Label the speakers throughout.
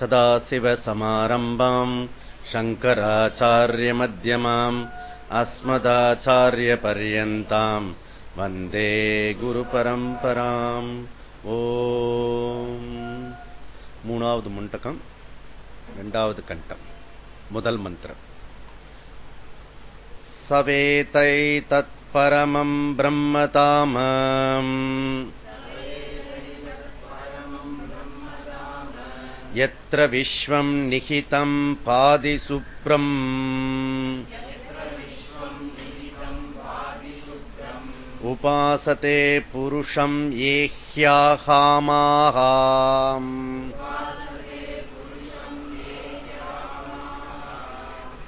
Speaker 1: सदाशिवसमारम्भाम् शङ्कराचार्यमध्यमाम् अस्मदाचार्यपर्यन्ताम् वन्दे गुरुपरम्पराम् ओ மூணாவது முண்டகம் இரண்டாவது கண்டம் முதல் மந்திரம் சவேதை தத் பரமம் यत्र विश्वम् निहितम् पादिसुप्रम् उपासते पुरुषम् ये ह्याहामाः।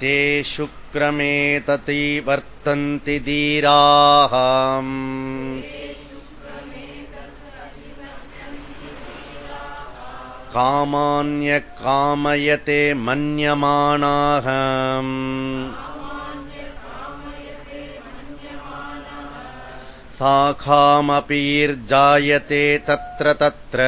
Speaker 1: ते शुक्रमेतति वर्तन्ति धीराः कामान्यकामयते मन्यमानाः साखामपीर्जायते तत्र तत्र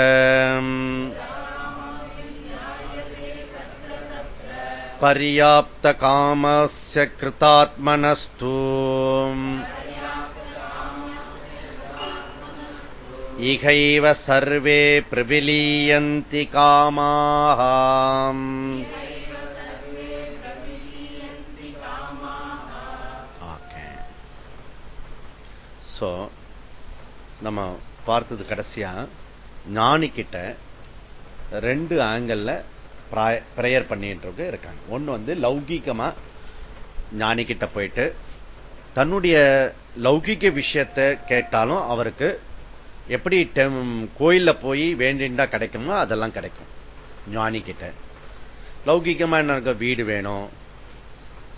Speaker 1: पर्याप्तकामस्य कृतात्मनस्तु इहैव सर्वे प्रविलीयन्ति कामाः சோ நம்ம பார்த்தது கடைசியா ஞானி கிட்ட ரெண்டு ஆங்கிள் பிரேயர் பண்ணிட்டு இருக்காங்க ஒண்ணு வந்து லௌகீகமா ஞானி கிட்ட போயிட்டு தன்னுடைய லௌகிக விஷயத்தை கேட்டாலும் அவருக்கு எப்படி கோயில்ல போய் வேண்டிண்டா கிடைக்குமோ அதெல்லாம் கிடைக்கும். ஞானி கிட்ட லௌகிகமா என்ன வீடு வேணும்.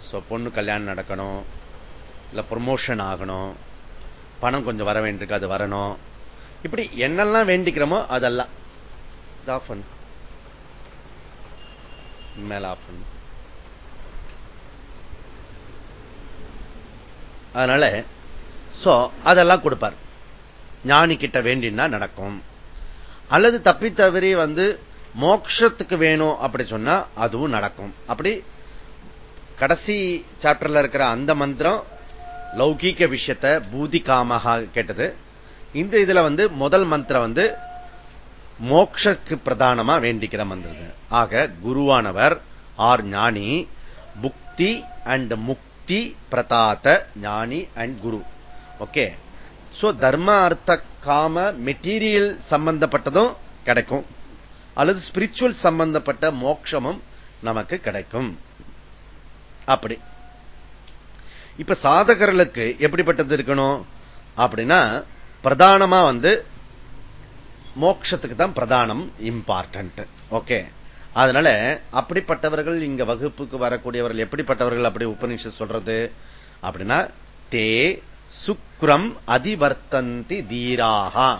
Speaker 1: ஸோ பொண்ணு கல்யாணம் நடக்கணும். இல்லை ப்ரொமோஷன் ஆகணும். பணம் கொஞ்சம் வர வேண்டியிருக்கு அது வரணும். இப்படி என்னெல்லாம் வேண்டிக்கிறோமோ அதெல்லாம். ஆஃப் மேல ஆஃப் அதனால சோ அதெல்லாம் கொடுப்பார். ஞானி கிட்ட வேண்டினா நடக்கும். அல்லது தப்பி தவறி வந்து மோட்சத்துக்கு வேணும் அப்படி சொன்னா அதுவும் நடக்கும். அப்படி கடைசி சாப்டர்ல இருக்கிற அந்த மந்திரம் லௌகீக விஷயத்த பூதிகாமாக கேட்டது. இந்த இதுல வந்து முதல் மந்திரம் வந்து மோக்ஷக்கு பிரதானமா வேண்டிக்கிற மந்திரம் ஆக குருவானவர் ஆர் ஞானி புக்தி அண்ட் முக்தி பிரதாத ஞானி அண்ட் குரு. ஓகே? சோ தர்ம அர்த்த காம மெட்டீரியல் சம்பந்தப்பட்டதும் கிடைக்கும். அல்லது ஸ்பிரிச்சுவல் சம்பந்தப்பட்ட மோட்சமும் நமக்கு கிடைக்கும். அப்படி. இப்ப சாதகர்களுக்கு எப்படிப்பட்டது இருக்கணும்? அப்படின்னா பிரதானமா வந்து மோட்சத்துக்கு தான் பிரதானம் இம்பார்ட்டன்ட் ஓகே அதனால அப்படிப்பட்டவர்கள் இங்க வகுப்புக்கு வரக்கூடியவர்கள் எப்படிப்பட்டவர்கள் அப்படி உபநிஷம் சொல்றது? அப்படின்னா தே சுக்ரம் அதிவர்த்தந்தி தீராக.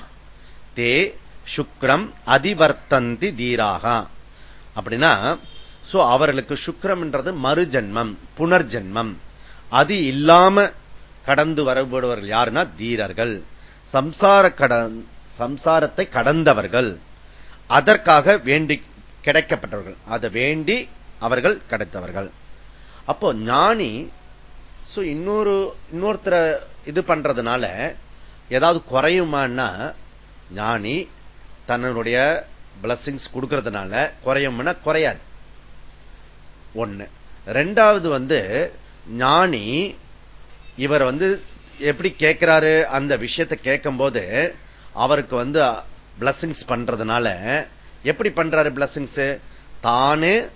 Speaker 1: தே சுக்ரம் அதிவர்த்தந்தி தீராகா. அப்படின்னா அவர்களுக்கு சுக்ரம்ன்றது மறுஜன்மம் புனர்ஜென்மம். அது இல்லாம கடந்து வரப்படுவர்கள் யாருன்னா தீரர்கள். சம்சார கடன் சம்சாரத்தை கடந்தவர்கள். அதற்காக வேண்டி கிடைக்கப்பட்டவர்கள். அதை வேண்டி அவர்கள் கிடைத்தவர்கள். அப்போ ஞானி இன்னொரு இன்னொருத்தர இது பண்றதுனால ஏதாவது குறையுமான்னா ஞானி தன்னுடைய பிளஸ்ஸிங்ஸ் கொடுக்கறதுனால குறையும்னா குறையாது. ஒண்ணு. ரெண்டாவது வந்து ஞானி இவர் வந்து எப்படி கேட்கிறாரு அந்த விஷயத்தை கேட்கும் போது அவருக்கு வந்து பிளஸ்ஸிங்ஸ் பண்றதுனால எப்படி பண்றாரு பிளஸ்ஸிங்ஸ் தானே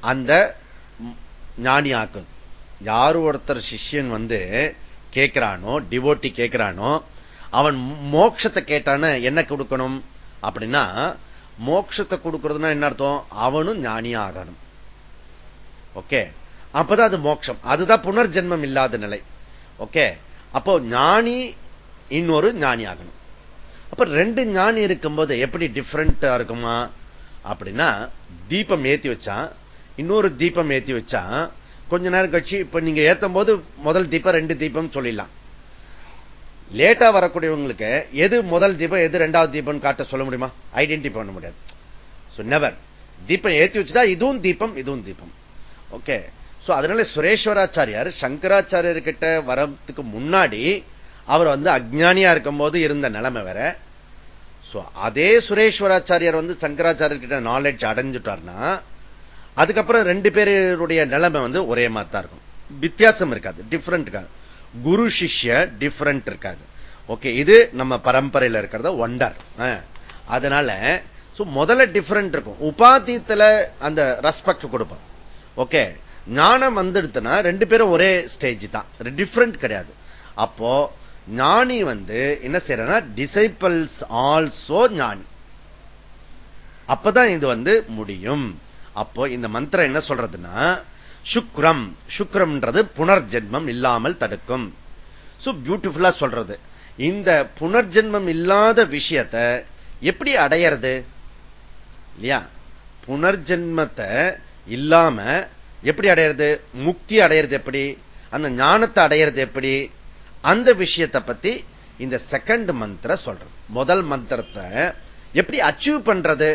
Speaker 1: அந்த ஞானி ஆக்குது யாரு ஒருத்தர் சிஷ்யன் வந்து கேட்கிறானோ டிவோட்டி கேட்கிறானோ அவன் மோட்சத்தை கேட்டான என்ன கொடுக்கணும் அப்படின்னா மோட்சத்தை கொடுக்கறதுன்னா என்ன அர்த்தம்? அவனும் ஞானியா ஆகணும். ஓகே? அப்பதான் அது மோட்சம். அதுதான் புனர்ஜென்மம் இல்லாத நிலை. ஓகே? அப்போ ஞானி இன்னொரு ஞானி ஆகணும். அப்ப ரெண்டு ஞானி இருக்கும்போது எப்படி டிஃப்ரெண்டா இருக்குமா? அப்படின்னா தீபம் ஏத்தி வச்சான். இன்னொரு தீபம் ஏத்தி வச்சா கொஞ்ச நேரம் கழிச்சு இப்ப நீங்க ஏத்தும் போது முதல் தீபம் ரெண்டு தீபம் சொல்லிடலாம். லேட்டா வரக்கூடியவங்களுக்கு எது முதல் தீபம் எது ரெண்டாவது தீபம் காட்ட சொல்ல முடியுமா? ஐடென்டிஃபை பண்ண முடியாது. நெவர் தீபம் ஏத்தி வச்சுட்டா இதுவும் தீபம் இதுவும் தீபம். ஓகே சோ அதனால சுரேஸ்வராச்சாரியார் சங்கராச்சாரியர் கிட்ட வரத்துக்கு முன்னாடி அவர் வந்து அஜ்ஞானியா இருக்கும் போது இருந்த நிலைமை வேற. அதே சுரேஸ்வராச்சாரியார் வந்து சங்கராச்சாரியர் கிட்ட நாலேஜ் அடைஞ்சிட்டார்னா அதுக்கப்புறம் ரெண்டு பேருடைய நிலைமை வந்து ஒரே மாதிரி தான் இருக்கும். வித்தியாசம் இருக்காது டிஃப்ரெண்ட் இருக்காது. குரு சிஷ்ய டிஃப்ரெண்ட் இருக்காது. ஓகே இது நம்ம பரம்பரையில் இருக்கிறத ஒண்டர் அதனால முதல்ல டிஃப்ரெண்ட் இருக்கும். உபாதியத்துல அந்த ரெஸ்பெக்ட் கொடுப்போம். ஓகே ஞானம் வந்துடுத்துனா ரெண்டு பேரும் ஒரே ஸ்டேஜ் தான். டிஃப்ரெண்ட் கிடையாது. அப்போ ஞானி வந்து என்ன செய்யறனா டிசைபிள்ஸ் ஆல்சோ ஞானி. அப்பதான் இது வந்து முடியும். அப்போ இந்த மந்திரம் என்ன சொல்றதுன்னா சுக்ரம் சுக்ரம்ன்றது புனர்ஜென்மம் இல்லாமல் தடுக்கும். சோ பியூட்டிஃபுல்லா சொல்றது. இந்த புனர்ஜென்மம் இல்லாத விஷயத்த எப்படி அடையிறது? இல்லையா? புனர்ஜென்மத்தை இல்லாம எப்படி அடையிறது? முக்தி அடையிறது எப்படி? அந்த ஞானத்தை அடையிறது எப்படி? அந்த விஷயத்தை பத்தி இந்த செகண்ட் மந்திர சொல்றது. முதல் மந்திரத்தை எப்படி அச்சீவ் பண்றது?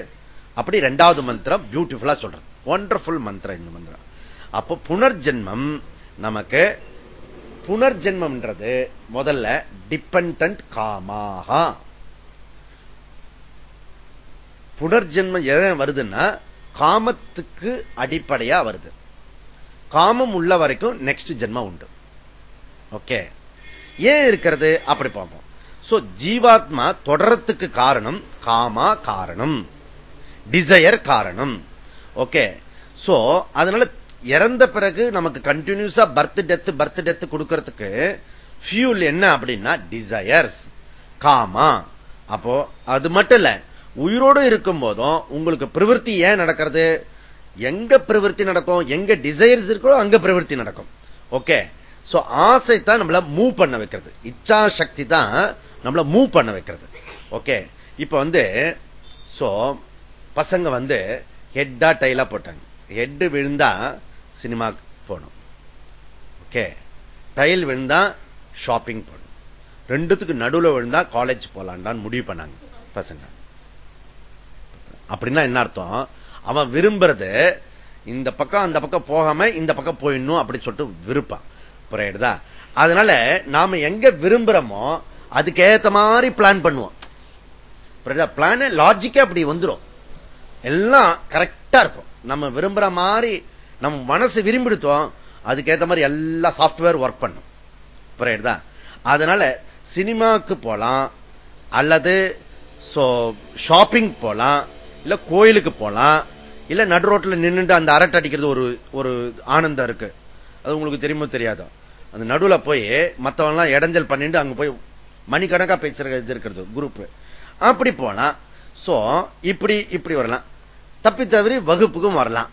Speaker 1: அப்படி ரெண்டாவது மந்திரம் பியூட்டிஃபுல்லா சொல்றது. ஒண்டர்ஃபுல் மந்திரம் இந்த மந்திரம். அப்போ புனர்ஜென்மம் நமக்கு புனர்ஜென்மம்ன்றது முதல்ல டிபெண்ட் காமாக. புனர்ஜென்மம் எதை வருதுன்னா காமத்துக்கு அடிப்படையா வருது. காமம் உள்ள வரைக்கும் நெக்ஸ்ட் ஜென்மம் உண்டு. ஓகே ஏன் இருக்கிறது? அப்படி பார்ப்போம். சோ ஜீவாத்மா தொடரத்துக்கு காரணம் காமா காரணம். டிசையர் காரணம். ஓகே சோ அதனால இறந்த பிறகு நமக்கு கண்டினியூஸா பர்த் டெத் பர்த் டெத் கொடுக்கறதுக்கு ஃபியூல் என்ன அப்படின்னா டிசையர்ஸ் காமா. அப்போ அது மட்டும் இல்ல உயிரோடு இருக்கும் போதும் உங்களுக்கு பிரவருத்தி ஏன் நடக்கிறது? எங்க பிரவருத்தி நடக்கும்? எங்க டிசைர்ஸ் இருக்கோ அங்க பிரவருத்தி நடக்கும். ஓகே சோ ஆசை தான் நம்மள மூவ் பண்ண வைக்கிறது. இச்சா சக்தி தான் நம்மள மூவ் பண்ண வைக்கிறது. ஓகே இப்ப வந்து சோ பசங்க வந்து ஹெட்டா டைலா போட்டாங்க. ஹெட் விழுந்தா சினிமா போகணும். ஓகே டைல் விழுந்தா ஷாப்பிங் போகணும். ரெண்டுத்துக்கு நடுவில் விழுந்தா காலேஜ் போலான்டான்னு முடிவு பண்ணாங்க பசங்க. அப்படின்னா என்ன அர்த்தம்? அவன் விரும்புறது இந்த பக்கம் அந்த பக்கம் போகாம இந்த பக்கம் போயிடணும் அப்படி சொல்லிட்டு விருப்பான். புரியுதா? அதனால நாம எங்க விரும்புறோமோ அதுக்கு ஏத்த மாதிரி பிளான் பண்ணுவோம். பிளான் லாஜிக்கா அப்படி வந்துடும் எல்லாம் கரெக்டா இருக்கும். நம்ம விரும்புற மாதிரி நம்ம மனசு விரும்பிடுத்தோம் அதுக்கேற்ற மாதிரி எல்லா சாப்ட்வேர் ஒர்க் பண்ணும். புரியுதா? அதனால சினிமாவுக்கு போலாம் அல்லது ஷாப்பிங் போலாம் இல்ல கோயிலுக்கு போலாம் இல்ல நடு ரோட்ல நின்றுட்டு அந்த அரட்டை அடிக்கிறது ஒரு ஒரு ஆனந்தம் இருக்கு. அது உங்களுக்கு தெரியுமோ தெரியாதோ? அந்த நடுவுல போய் மத்தவங்க எல்லாம் இடைஞ்சல் பண்ணிட்டு அங்க போய் மணிக்கணக்கா பேசுற இது இருக்கிறது குரூப் அப்படி போனா சோ இப்படி இப்படி வரலாம். தப்பி தவிர வகுப்புக்கும் வரலாம்.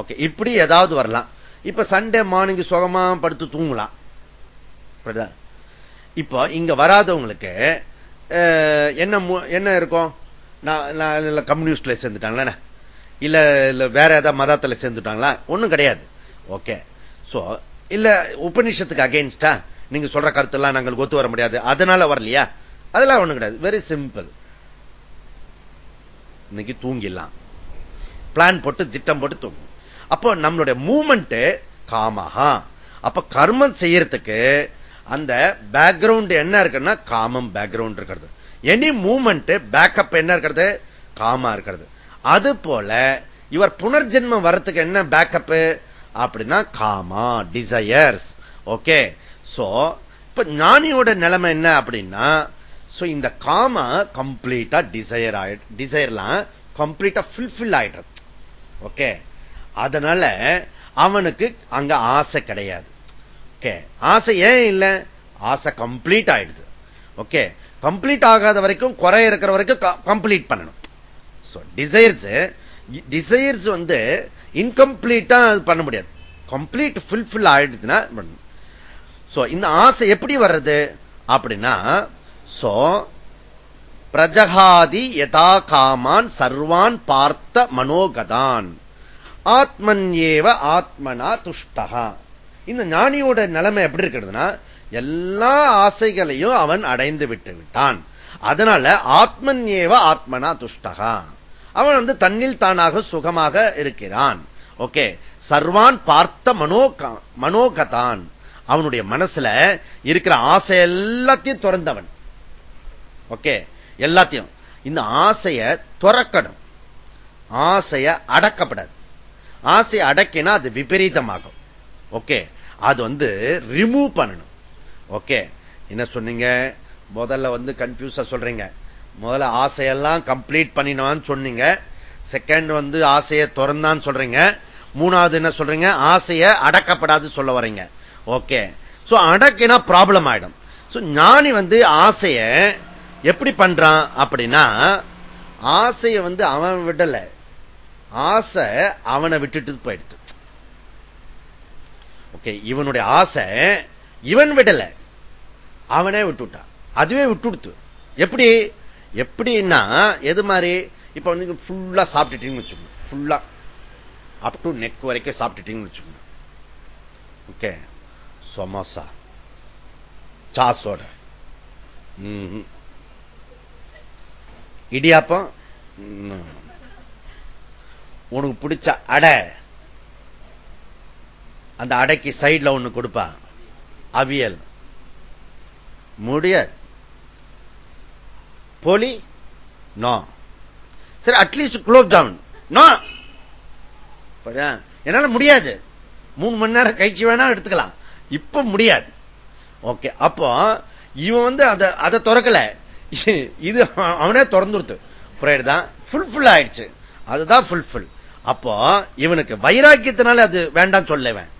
Speaker 1: ஓகே இப்படி ஏதாவது வரலாம். இப்ப சண்டே மார்னிங் சுகமா படுத்து தூங்கலாம். இப்போ இங்க வராதவங்களுக்கு என்ன என்ன இருக்கும்? நான் கம்யூனிஸ்ட்ல சேர்ந்துட்டாங்களே இல்ல இல்ல வேற ஏதாவது மதத்துல சேர்ந்துட்டாங்களா? ஒண்ணும் கிடையாது. ஓகே. சோ இல்ல உபநிஷத்துக்கு அகேன்ஸ்டா நீங்க சொல்ற கருத்தெல்லாம் நாங்கள் ஒத்து வர முடியாது. அதனால வரலையா? அதெல்லாம் ஒண்ணும் கிடையாது. வெரி சிம்பிள் இன்னைக்கு தூங்கிடலாம். பிளான் போட்டு திட்டம் போட்டு தூங்கும். அப்போ நம்மளுடைய மூமெண்ட் காமஹா. அப்ப கர்மம் செய்யறதுக்கு அந்த பேக்ரவுண்ட் என்ன இருக்குன்னா காமம் பேக்ரவுண்ட் இருக்கிறது. எனி மூமெண்ட் பேக்கப் என்ன இருக்கிறது? காமா இருக்கிறது. அது போல இவர் புனர்ஜென்மம் வர்றதுக்கு என்ன பேக்கப் அப்படின்னா காமா டிசையர்ஸ் ஓகே சோ இப்ப ஞானியோட நிலைமை என்ன அப்படின்னா இந்த காமா கம்ப்ளீட்டா டிசையர் ஆயிடு டிசைர்லாம் கம்ப்ளீட்டா ஃபுல்ஃபில் ஆயிடுறது ஓகே அதனால அவனுக்கு அங்க ஆசை கிடையாது. ஓகே ஆசை ஏன் இல்ல? ஆசை கம்ப்ளீட் ஆயிடுது. ஓகே கம்ப்ளீட் ஆகாத வரைக்கும் குறை இருக்கிற வரைக்கும் கம்ப்ளீட் பண்ணணும். டிசைர்ஸ் டிசைர்ஸ் வந்து இன்கம்ப்ளீட்டா பண்ண முடியாது. கம்ப்ளீட் ஃபுல்ஃபில் ஆயிடுச்சுன்னா இந்த ஆசை எப்படி வர்றது? அப்படின்னா சோ பிரஜகாதி யதா காமான் சர்வான் பார்த்த மனோகதான். ஆத்மன் ஏவ ஆத்மனா துஷ்டகா. இந்த ஞானியோட நிலைமை எப்படி இருக்கிறதுனா எல்லா ஆசைகளையும் அவன் அடைந்து விட்டு விட்டான். அதனால ஆத்மன் ஏவ ஆத்மனா துஷ்டகா. அவன் வந்து தன்னில் தானாக சுகமாக இருக்கிறான். ஓகே சர்வான் பார்த்த மனோ மனோகதான். அவனுடைய மனசுல இருக்கிற ஆசை எல்லாத்தையும் துறந்தவன். ஓகே? எல்லாத்தையும். இந்த ஆசைய துறக்கணும். ஆசைய அடக்கப்படாது. ஆசையை அடக்கினா அது விபரீதமாகும். ஓகே? அது வந்து ரிமூவ் பண்ணணும். ஓகே? என்ன சொன்னீங்க? முதல்ல வந்து கன்ஃபியூஸா சொல்றீங்க. முதல்ல ஆசையெல்லாம் கம்ப்ளீட் பண்ணினான்னு சொன்னீங்க. செகண்ட் வந்து ஆசையை திறந்தான்னு சொல்றீங்க. மூணாவது என்ன சொல்றீங்க? ஆசையை அடக்கப்படாது சொல்ல வரீங்க. ஓகே? சோ அடக்கினா ப்ராப்ளம் ஆயிடும். ஞானி வந்து ஆசைய எப்படி பண்றான் அப்படின்னா ஆசைய வந்து அவன் விடல. ஆசை அவனை விட்டுட்டு போயிடுது. ஓகே இவனுடைய ஆசை இவன் விடல. அவனே விட்டுட்டான். அதுவே விட்டுடுத்து. எப்படி? எப்படின்னா எது மாதிரி? இப்ப வந்து ஃபுல்லா சாப்பிட்டுட்டீங்கன்னு வச்சுக்கணும். ஃபுல்லா அப் டு நெக் வரைக்கும் சாப்பிட்டுட்டீங்கன்னு வச்சுக்கணும். ஓகே சமோசா. சாஸோட. இடியாப்பம்? உனக்கு பிடிச்ச அடை. அந்த அடைக்கு சைட்ல ஒண்ணு கொடுப்பா. அவியல். முடியாது. போலி? நோ. சரி அட்லீஸ்ட் குலோப் ஜாமுன் நோ. என்னால முடியாது. மூணு மணி நேரம் கழிச்சு வேணா எடுத்துக்கலாம். இப்ப முடியாது. ஓகே அப்போ இவன் வந்து அதை அதை திறக்கல. இது அவனே திறந்துருத்து. புரியுதுதான் ஃபுல்ஃபில் ஆயிடுச்சு. அதுதான் ஃபுல்ஃபில் அப்போ இவனுக்கு வைராக்கியத்தினால அது வேண்டாம் சொல்லவன்.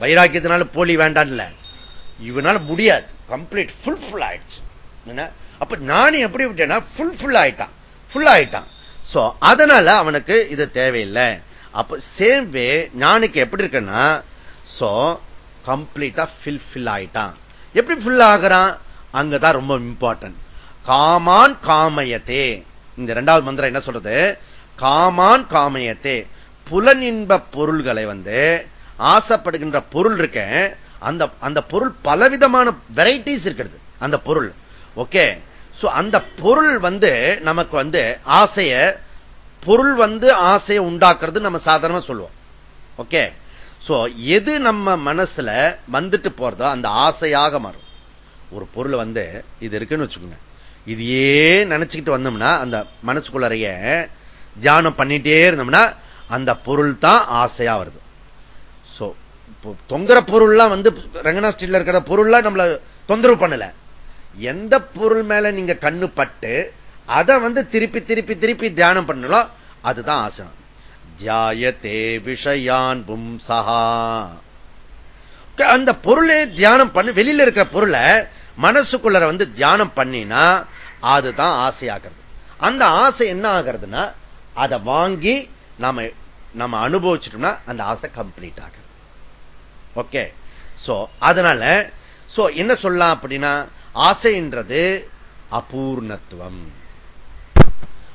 Speaker 1: வைராக்கியத்தினால போலி வேண்டாம்ல. இவனால முடியாது. கம்ப்ளீட் ஃபுல்ஃபில் ஆயிடுச்சு. அப்ப ஞானி எப்படி விட்டேன்னா ஃபுல்ஃபில் ஆயிட்டான். ஃபுல் ஆயிட்டான். சோ அதனால அவனுக்கு இது தேவையில்லை. அப்ப சேம் வே ஞானிக்கு எப்படி இருக்குன்னா சோ கம்ப்ளீட்டா ஃபில் ஃபில் ஆயிட்டான். எப்படி ஃபில் ஆகிறான்? அங்கதான் ரொம்ப இம்பார்ட்டன்ட் காமான் காமயத்தே. இந்த இரண்டாவது மந்திரம் என்ன சொல்றது? காமான் காமயத்தே. புலனின்ப பொருள்களை வந்து ஆசைப்படுகின்ற பொருள் இருக்க அந்த அந்த பொருள் பலவிதமான வெரைட்டிஸ் இருக்கிறது. அந்த பொருள். ஓகே? அந்த பொருள் வந்து நமக்கு வந்து ஆசைய பொருள் வந்து ஆசையை உண்டாக்குறது நம்ம சாதாரணமா சொல்லுவோம். ஓகே? சோ எது நம்ம மனசுல வந்துட்டு போறதோ அந்த ஆசையாக மாறும். ஒரு பொருள் வந்து இது இருக்குன்னு வச்சுக்கோங்க. இதையே நினைச்சுக்கிட்டு வந்தோம்னா அந்த மனசுக்குள்ளறைய தியானம் பண்ணிட்டே இருந்தோம்னா அந்த பொருள் தான் ஆசையா வருது. சோ தொங்குற பொருள்லாம் வந்து ரங்கனா ஸ்ட்ரீட்ல இருக்கிற பொருள்லாம் நம்மள தொந்தரவு பண்ணல. எந்த பொருள் மேல நீங்க கண்ணு பட்டு அதை வந்து திருப்பி திருப்பி திருப்பி தியானம் பண்ணலாம் அதுதான் ஆசை. தியாயத்தே விஷயான் பும்சகா அந்த பொருளை தியானம் பண்ணி வெளியில இருக்கிற பொருளை மனசுக்குள்ள வந்து தியானம் பண்ணினா அதுதான் ஆசையாகிறது. அந்த ஆசை என்ன ஆகிறதுனா அதை வாங்கி நாம நம்ம அனுபவிச்சிட்டோம்னா அந்த ஆசை கம்ப்ளீட் ஆகுது ஓகே சோ அதனால சோ என்ன சொல்லலாம் அப்படின்னா ஆசைன்றது அபூர்ணத்துவம்.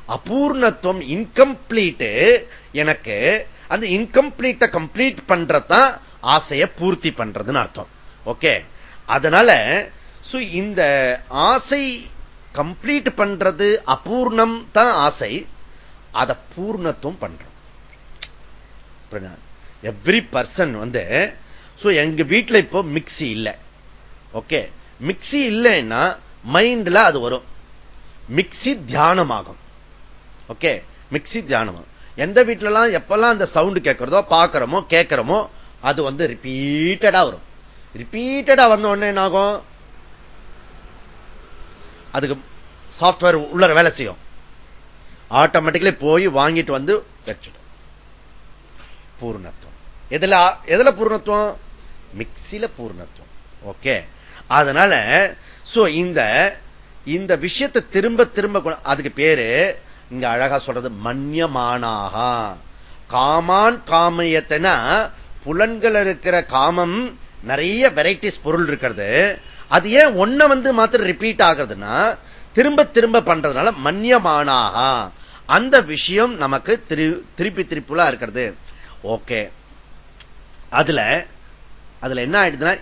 Speaker 1: அபூர்ணத்துவம் இன்கம்ப்ளீட் எனக்கு அந்த இன்கம்ப்ளீட்ட கம்ப்ளீட் பண்றதுதான் ஆசைய பூர்த்தி பண்றதுன்னு அர்த்தம். ஓகே அதனால இந்த ஆசை கம்ப்ளீட் பண்றது அபூர்ணம் தான் ஆசை. அதை பூர்ணத்துவம் பண்றோம். எவ்ரி பர்சன் வந்து எங்க வீட்டில் இப்போ மிக்சி இல்லை. ஓகே மிக்சி இல்லைன்னா மைண்ட்ல அது வரும். மிக்சி தியானமாகும். ஓகே மிக்சி தியானம் எந்த வீட்டிலலாம் எப்பெல்லாம் அந்த சவுண்டு கேட்கறதோ பாக்குறோமோ கேட்கிறோமோ அது வந்து ரிப்பீட்டடா வரும். ரிப்பீட்டடா வந்த உடனே என்ன ஆகும் அதுக்கு சாப்ட்வேர் உள்ள வேலை செய்யும். ஆட்டோமேட்டிக்கலி போய் வாங்கிட்டு வந்து வச்சிடும். பூர்ணத்துவம். எதுல எதுல பூர்ணத்துவம்? மிக்சில பூர்ணத்துவம். ஓகே அதனால இந்த இந்த விஷயத்தை திரும்ப திரும்ப அதுக்கு பேரு இங்க அழகா சொல்றது மன்யமானாக. காமான் காமயத்தனா புலன்கள் இருக்கிற காமம் நிறைய வெரைட்டிஸ் பொருள் இருக்கிறது. அது ஏன் ஒன்ன வந்து மாத்திரம் ரிப்பீட் ஆகுறதுன்னா திரும்ப திரும்ப பண்றதுனால மன்னியமானாக. அந்த விஷயம் நமக்கு திருப்பி திருப்புலா இருக்கிறது. ஓகே. அதுல அதுல என்ன ஆயிடுதுன்னா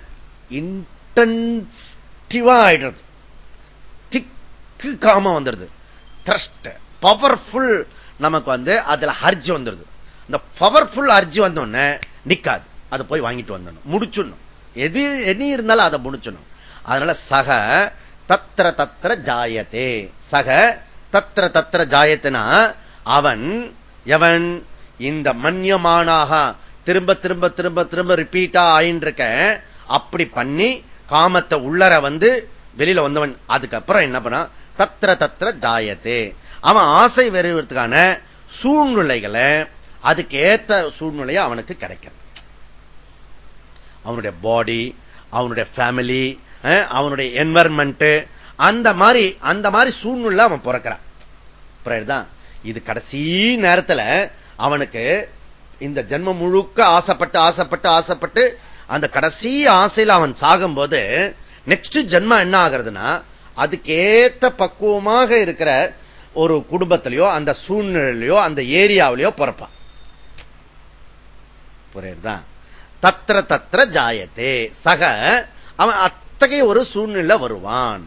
Speaker 1: இன்டென்சிவா ஆயிடுறது. திக்கு காம வந்துடுது. த்ரஸ்ட் பவர்ஃபுல் நமக்கு வந்து அதுல ஹர்ஜி வந்துடுது. இந்த பவர்ஃபுல் அர்ஜி வந்தோடனே நிக்காது. அதை போய் வாங்கிட்டு வந்துடணும். முடிச்சிடணும். எது எண்ணி இருந்தாலும் அதை முடிச்சிடணும். அதனால சக தத்திர தத்திர ஜாயத்தே. சக தத்திர தத்திர ஜாயத்தினா அவன் எவன்? இந்த மன்யமானாக திரும்ப திரும்ப திரும்ப திரும்ப ரிப்பீட்டா ஆயின்றிருக்க. அப்படி பண்ணி காமத்தை உள்ளர வந்து வெளியில வந்தவன். அதுக்கப்புறம் என்ன பண்ண? தத்திர தத்திர ஜாயத்தே. அவன் ஆசை வருவதற்கான சூழ்நிலைகளை அதுக்கு ஏத்த சூழ்நிலையை அவனுக்கு கிடைக்கிறது அவனுடைய பாடி அவனுடைய ஃபேமிலி அவனுடைய என்வரன்மெண்ட் அந்த மாதிரி அந்த மாதிரி சூழ்நிலை அவன் பிறக்கிறான். இது கடைசி நேரத்தில் அவனுக்கு இந்த ஜென்மம் முழுக்க ஆசைப்பட்டு ஆசைப்பட்டு ஆசைப்பட்டு அந்த கடைசி ஆசையில் அவன் சாகும் போது நெக்ஸ்ட் ஜென்மம் என்ன ஆகுறதுன்னா அதுக்கேத்த பக்குவமாக இருக்கிற ஒரு குடும்பத்திலையோ அந்த சூழ்நிலையோ அந்த ஏரியாவிலையோ பிறப்பான். புரியுதா? தத்திர தத்திர ஜாயத்தே. சக அவன் அத்தகைய ஒரு சூழ்நிலை வருவான்.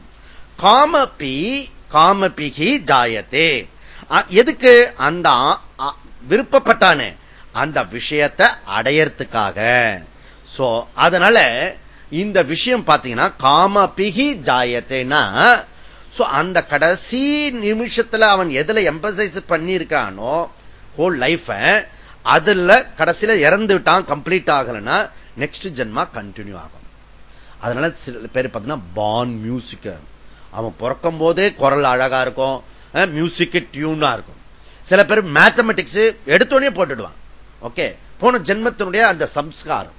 Speaker 1: காமபி காமபிகி ஜாயத்தே. எதுக்கு அந்த விருப்பப்பட்டானே? அந்த விஷயத்தை அடையறதுக்காக. சோ அதனால இந்த விஷயம் பாத்தீங்கன்னா காமபிகி ஜாயத்தேனா அந்த கடைசி நிமிஷத்துல அவன் எதுல எம்பசைஸ் பண்ணியிருக்கானோ ஹோல் லைஃப அதுல கடைசியில இறந்து விட்டான் கம்ப்ளீட் ஆகலன்னா நெக்ஸ்ட் ஜென்மா கண்டினியூ ஆகும். அதனால சில பேர் பார்த்தீங்கன்னா பான் மியூசிக்க அவன் பிறக்கும் போதே குரல் அழகா இருக்கும். மியூசிக்கு டியூனா இருக்கும். சில பேர் மேத்தமெட்டிக்ஸ் எடுத்தோடனே போட்டுடுவான் ஓகே போன ஜென்மத்தினுடைய அந்த சம்ஸ்காரம்.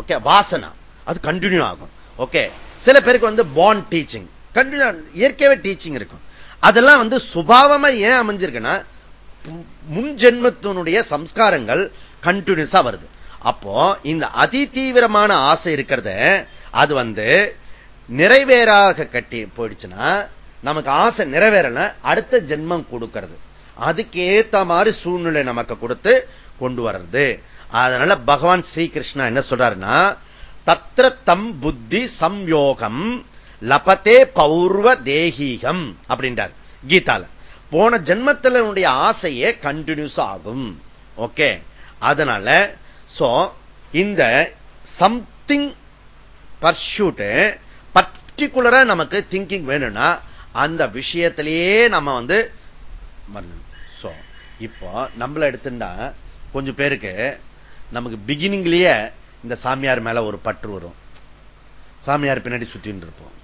Speaker 1: ஓகே வாசனா. அது கண்டினியூ ஆகும். ஓகே சில பேருக்கு வந்து பான் டீச்சிங் கண்டினியூ இயற்கையாவே டீச்சிங் இருக்கும். அதெல்லாம் வந்து சுபாவமா ஏன் அமைஞ்சிருக்குன்னா முன் ஜென்மத்தினுடைய சம்ஸ்காரங்கள் கண்டினியூஸா வருது. அப்போ இந்த அதி தீவிரமான ஆசை இருக்கிறத அது வந்து நிறைவேறாக கட்டி போயிடுச்சுன்னா நமக்கு ஆசை நிறைவேறல அடுத்த ஜென்மம் கொடுக்கிறது. அதுக்கு ஏத்த மாதிரி சூழ்நிலை நமக்கு கொடுத்து கொண்டு வர்றது. அதனால பகவான் ஸ்ரீகிருஷ்ணா என்ன சொல்றாருன்னா தத்திர தம் புத்தி சம்யோகம் லபத்தே பௌர்வ தேகீகம் அப்படின்றார் கீதால. போன ஜென்மத்தில் ஆசையே கண்டினியூஸ் ஆகும். ஓகே அதனால சோ இந்த சம்திங் பர்ஷூட் பர்டிகுலரா நமக்கு திங்கிங் வேணும்னா அந்த விஷயத்திலேயே நம்ம வந்து இப்போ நம்மள எடுத்துட்டா கொஞ்சம் பேருக்கு நமக்கு பிகினிங்லயே இந்த சாமியார் மேல ஒரு பற்று வரும். சாமியார் பின்னாடி சுத்தின்னு இருப்போம்.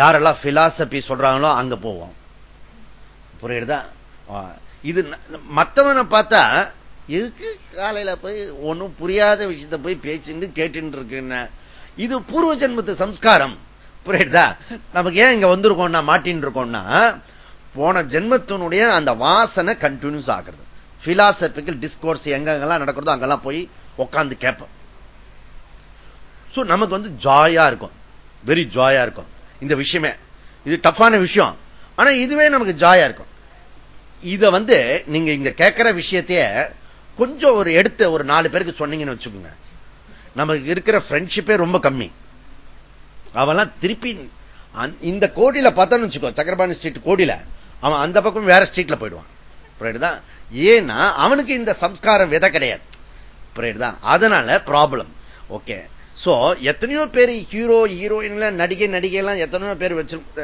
Speaker 1: யாரெல்லாம் பிலாசபி சொல்றாங்களோ அங்க போவோம். புரியுதா? இது மத்தவனை பார்த்தா எதுக்கு காலையில போய் ஒன்னும் புரியாத விஷயத்த போய் பேசிட்டு கேட்டு இருக்குன்னு? இது பூர்வ ஜென்மத்து சம்ஸ்காரம். புரியுதா? நமக்கு ஏன் இங்க வந்திருக்கோம்னா மாட்டின் இருக்கோம்னா போன ஜென்மத்தினுடைய அந்த வாசனை கண்டினியூஸ் ஆகிறது. பிலாசபிக்கல் டிஸ்கோர்ஸ் எங்கெங்கெல்லாம் நடக்கிறதோ அங்கெல்லாம் போய் உட்காந்து கேட்போம். நமக்கு வந்து ஜாயா இருக்கும். வெரி ஜாயா இருக்கும். இந்த விஷயமே. இது டஃப்பான விஷயம். ஆனா இதுவே நமக்கு ஜாயா இருக்கும். இத வந்து நீங்க இங்க கேட்கிற விஷயத்தையே கொஞ்சம் ஒரு எடுத்து ஒரு நாலு பேருக்கு சொன்னீங்கன்னு வச்சுக்கோங்க. நமக்கு இருக்கிற ஃப்ரெண்ட்ஷிப்பே ரொம்ப கம்மி. அவெல்லாம் திருப்பி இந்த கோடியில பார்த்தோன்னு வச்சுக்கோ சக்கரபாணி ஸ்ட்ரீட் கோடியில அவன் அந்த பக்கம் வேற ஸ்ட்ரீட்ல போயிடுவான். புரியுதுதான் ஏன்னா அவனுக்கு இந்த சம்ஸ்காரம் விதை கிடையாது. புரியுதுதான் அதனால ப்ராப்ளம் ஓகே சோ எத்தனையோ பேர் ஹீரோ ஹீரோயின்ல நடிகை நடிகை எல்லாம் எத்தனையோ பேர் வச்சிருக்க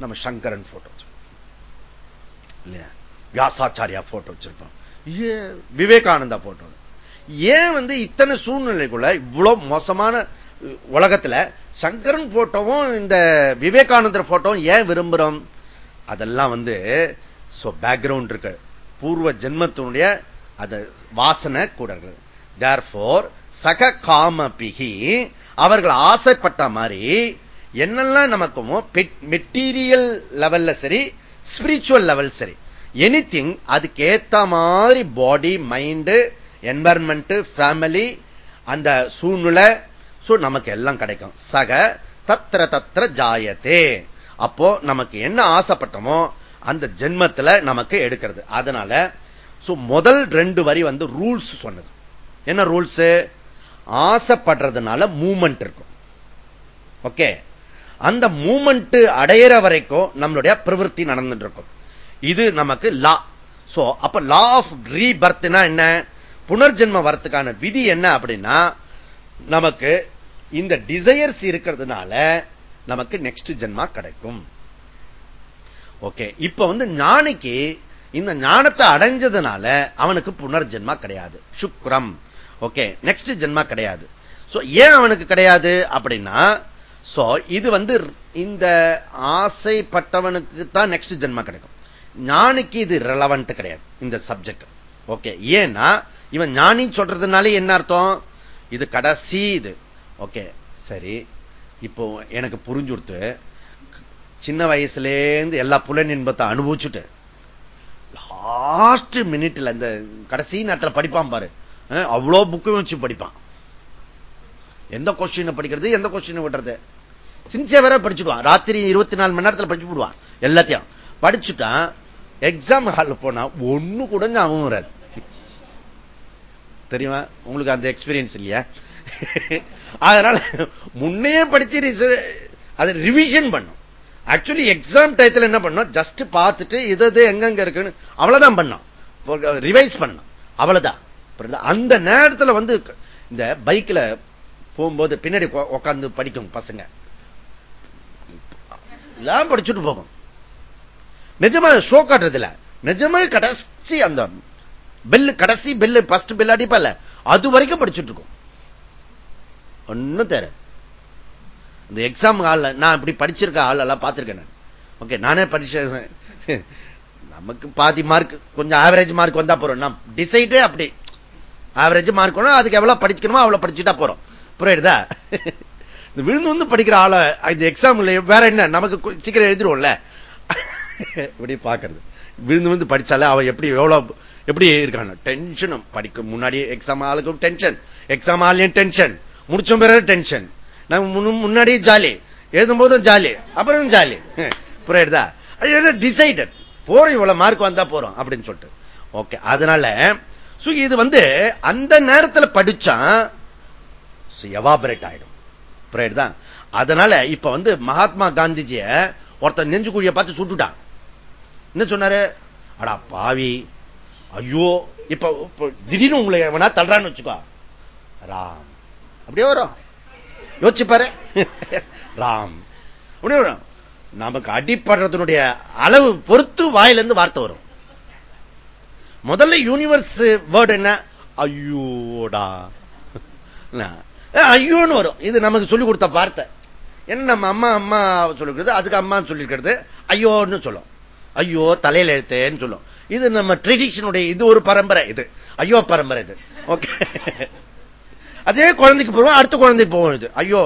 Speaker 1: நம்ம சங்கரன் போட்டோ இல்லையா? வியாசாச்சாரியா போட்டோ வச்சிருப்போம் விவேகானந்தா போட்டோ ஏன் வந்து இத்தனை சூழ்நிலைக்குள்ள இவ்வளவு மோசமான உலகத்துல சங்கரன் போட்டோவும் இந்த விவேகானந்தர் போட்டோவும் ஏன் விரும்புறோம்? அதெல்லாம் வந்து பேக்ரவுண்ட் இருக்கு. பூர்வ ஜென்மத்தினுடைய அது வாசனை கூட தேர்ஃபோர் சக காமபிகி அவர்கள் ஆசைப்பட்ட மாதிரி என்னெல்லாம் நமக்கும் மெட்டீரியல் லெவல்ல சரி ஸ்பிரிச்சுவல் லெவல் சரி எனி திங் அதுக்கு ஏத்த மாதிரி பாடி மைண்டு என்வரன்மெண்ட் ஃபேமிலி அந்த சூழ்நிலை நமக்கு எல்லாம் கிடைக்கும். சக தத்திர தத்திர ஜாயத்தே. அப்போ நமக்கு என்ன ஆசைப்பட்டோமோ அந்த ஜென்மத்தில் நமக்கு எடுக்கிறது. அதனால முதல் ரெண்டு வரி வந்து ரூல்ஸ் சொன்னது. என்ன ரூல்ஸ் ஆசைப்படுறதுனால மூமெண்ட் இருக்கும். ஓகே அந்த மூமெண்ட் அடையிற வரைக்கும் நம்மளுடைய பிரவருத்தி நடந்துட்டு இருக்கும். இது நமக்கு லா. சோ அப்ப லா ஆஃப் ரீபர்த்னா என்ன? புனர்ஜென்ம வரத்துக்கான விதி என்ன அப்படின்னா நமக்கு இந்த டிசையர்ஸ் இருக்கிறதுனால நமக்கு நெக்ஸ்ட் ஜென்மா கிடைக்கும். ஓகே இப்ப வந்து ஞானிக்கு இந்த ஞானத்தை அடைஞ்சதுனால அவனுக்கு புனர்ஜென்மா கிடையாது. சுக்ரம். ஓகே நெக்ஸ்ட் ஜென்மா கிடையாது. ஏன் அவனுக்கு கிடையாது அப்படின்னா சோ இது வந்து இந்த ஆசைப்பட்டவனுக்கு தான் நெக்ஸ்ட் ஜென்மா கிடைக்கும். ஞானிக்கு இது ரெலவெண்ட் கிடையாது இந்த சப்ஜெக்ட் ஓகே ஏன்னா இவன் ஞானி சொல்றதுனாலே என்ன அர்த்தம்? இது கடைசி இது. ஓகே சரி. இப்போ எனக்கு புரிஞ்சுடுத்து சின்ன வயசுலேருந்து எல்லா புலன் இன்பத்தை அனுபவிச்சுட்டு லாஸ்ட் மினிட்ல இந்த கடைசி நேரத்தில் படிப்பான் பாரு. அவ்வளோ புக்கு வச்சு படிப்பான். எந்த கொஸ்டின் படிக்கிறது எந்த கொஸ்டின் விடுறது சின்சியரா படிச்சுடுவான். ராத்திரி இருபத்தி நாலு மணி நேரத்தில் படிச்சு விடுவான் எல்லாத்தையும். படிச்சுட்டான் எக்ஸாம் ஹால் போனா ஒண்ணு கூட ஞாபகம் வராது. தெரியுமா? உங்களுக்கு அந்த எக்ஸ்பீரியன்ஸ் இல்லையா? அதனால முன்னே படிச்சு அதை ரிவிஷன் பண்ணும். ஆக்சுவலி எக்ஸாம் டயத்தில் என்ன பண்ணோம்? ஜஸ்ட் பார்த்துட்டு இது எங்கெங்க இருக்குன்னு அவ்வளவுதான் பண்ணோம். ரிவைஸ் பண்ணும். அவ்வளவுதான். அந்த நேரத்தில் வந்து இந்த பைக்ல போகும்போது பின்னாடி உட்காந்து படிக்கும் பசங்க. எல்லாம் படிச்சுட்டு போகும் நிஜமா ஷோ காட்டுறதுல நிஜமே கடைசி அந்த பெல்லு கடைசி பெல்லு பஸ்ட் பெல் அடிப்பல அது வரைக்கும் படிச்சுட்டு இருக்கும். ஒன்னும் தேர. இந்த எக்ஸாம் ஹால்ல நான் இப்படி படிச்சிருக்க ஆள் எல்லாம் பார்த்திருக்கேன் ஓகே நானே படிச்சிருக்கேன் நமக்கு பாதி மார்க் கொஞ்சம் ஆவரேஜ் மார்க் வந்தா போறோம். நான் டிசைடே அப்படி. ஆவரேஜ் மார்க் அதுக்கு எவ்வளவு படிக்கணுமோ அவ்வளவு படிச்சுட்டா போறோம். புரியுதா? இந்த விழுந்து வந்து படிக்கிற ஆளை இந்த எக்ஸாம்ல வேற என்ன? நமக்கு சீக்கிரம் எழுதிருவோம்ல இப்படி பாக்குறது விழுந்து விழுந்து படிச்சாலே அவன் எப்படி எவ்வளவு எப்படி இருக்கான. டென்ஷனும் படிக்கும் முன்னாடி எக்ஸாம் ஆளுக்கும் டென்ஷன் எக்ஸாம் ஆலையும் டென்ஷன் முடிச்ச பிறகு டென்ஷன் நம்ம முன்னாடியே ஜாலி எழுதும் போதும் ஜாலி அப்புறம் ஜாலி புரியுதா? அது டிசைடட் போறோம் இவ்வளவு மார்க் வந்தா போறோம் அப்படின்னு சொல்லிட்டு. ஓகே அதனால இது வந்து அந்த நேரத்தில் படிச்சா எவாபரேட் ஆயிடும். புரியுதா? அதனால இப்ப வந்து மகாத்மா காந்திஜிய ஒருத்தர் நெஞ்சு குழிய பார்த்து சுட்டுட்டான். என்ன சொன்னாரு? அடா பாவி. ஐயோ இப்ப திடீர்னு உங்களை எவனா தள்ளுறான்னு வச்சுக்கோ. ராம். அப்படியே வரும். யோசிச்சு பாரு ராம். அப்படியே வரும். நமக்கு அடிப்படுறதுனுடைய அளவு பொறுத்து வாயிலிருந்து வார்த்தை வரும். முதல்ல யூனிவர்ஸ் வேர்டு என்ன? ஐயோடா. ஐயோன்னு வரும். இது நமக்கு சொல்லிக் கொடுத்த வார்த்தை. என்ன நம்ம அம்மா அம்மா சொல்லிக்கிறது அதுக்கு அம்மான்னு சொல்லிருக்கிறது ஐயோன்னு சொல்லும். ஐயோ தலையில எழுத்தேன்னு சொல்லும். இது நம்ம ட்ரெடிஷனுடைய இது ஒரு பரம்பரை இது. ஐயோ பரம்பரை இது. ஓகே அதே குழந்தைக்கு போவோம் அடுத்த குழந்தைக்கு போவோம் இது. ஐயோ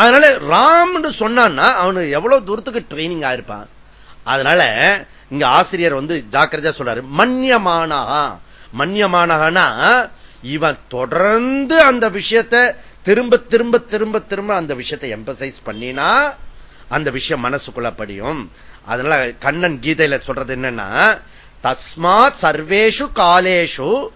Speaker 1: அதனால ராம்னு சொன்னான்னா அவனு எவ்வளவு தூரத்துக்கு ட்ரைனிங் ஆயிருப்பான். அதனால இங்க ஆசிரியர் வந்து ஜாக்கிரதா சொல்றாரு. மன்னியமானா மன்யமானகனா இவன் தொடர்ந்து அந்த விஷயத்தை திரும்ப திரும்ப திரும்ப திரும்ப அந்த விஷயத்தை எம்பசைஸ் பண்ணினா அந்த விஷயம் மனசுக்குள்ள படியும். அதனால கண்ணன் கீதையில சொல்றது என்னன்னா தஸ்மாத் சர்வேஷு காலேஷு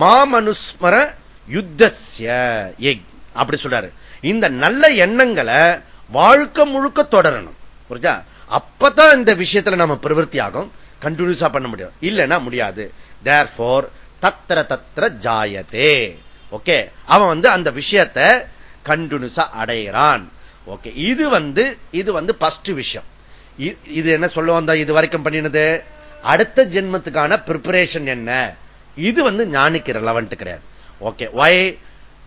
Speaker 1: மாமனுஸ்மர யுத்தஸ்ய அப்படி சொல்றாரு. இந்த நல்ல எண்ணங்களை வாழ்க்கை முழுக்க தொடரணும். புரிஞ்சா? அப்பதான் இந்த விஷயத்துல நம்ம பிரவருத்தி ஆகும். கண்டினியூஸா பண்ண முடியும். இல்லைன்னா முடியாது. தேர் போர் தத்திர தத்திர ஜாயத்தே ஓகே? அவன் வந்து அந்த விஷயத்தை கண்டினியூஸா அடைகிறான் ஓகே? இது வந்து இது வந்து பஸ்ட் விஷயம். இது என்ன சொல்ல வந்தோம் இது வரைக்கும் பண்ணினது? அடுத்த ஜென்மத்துக்கான பிரிப்பரேஷன் என்ன? இது வந்து ஞானிக்கு ரெலவெண்ட் கிடையாது. ஓகே ஒய்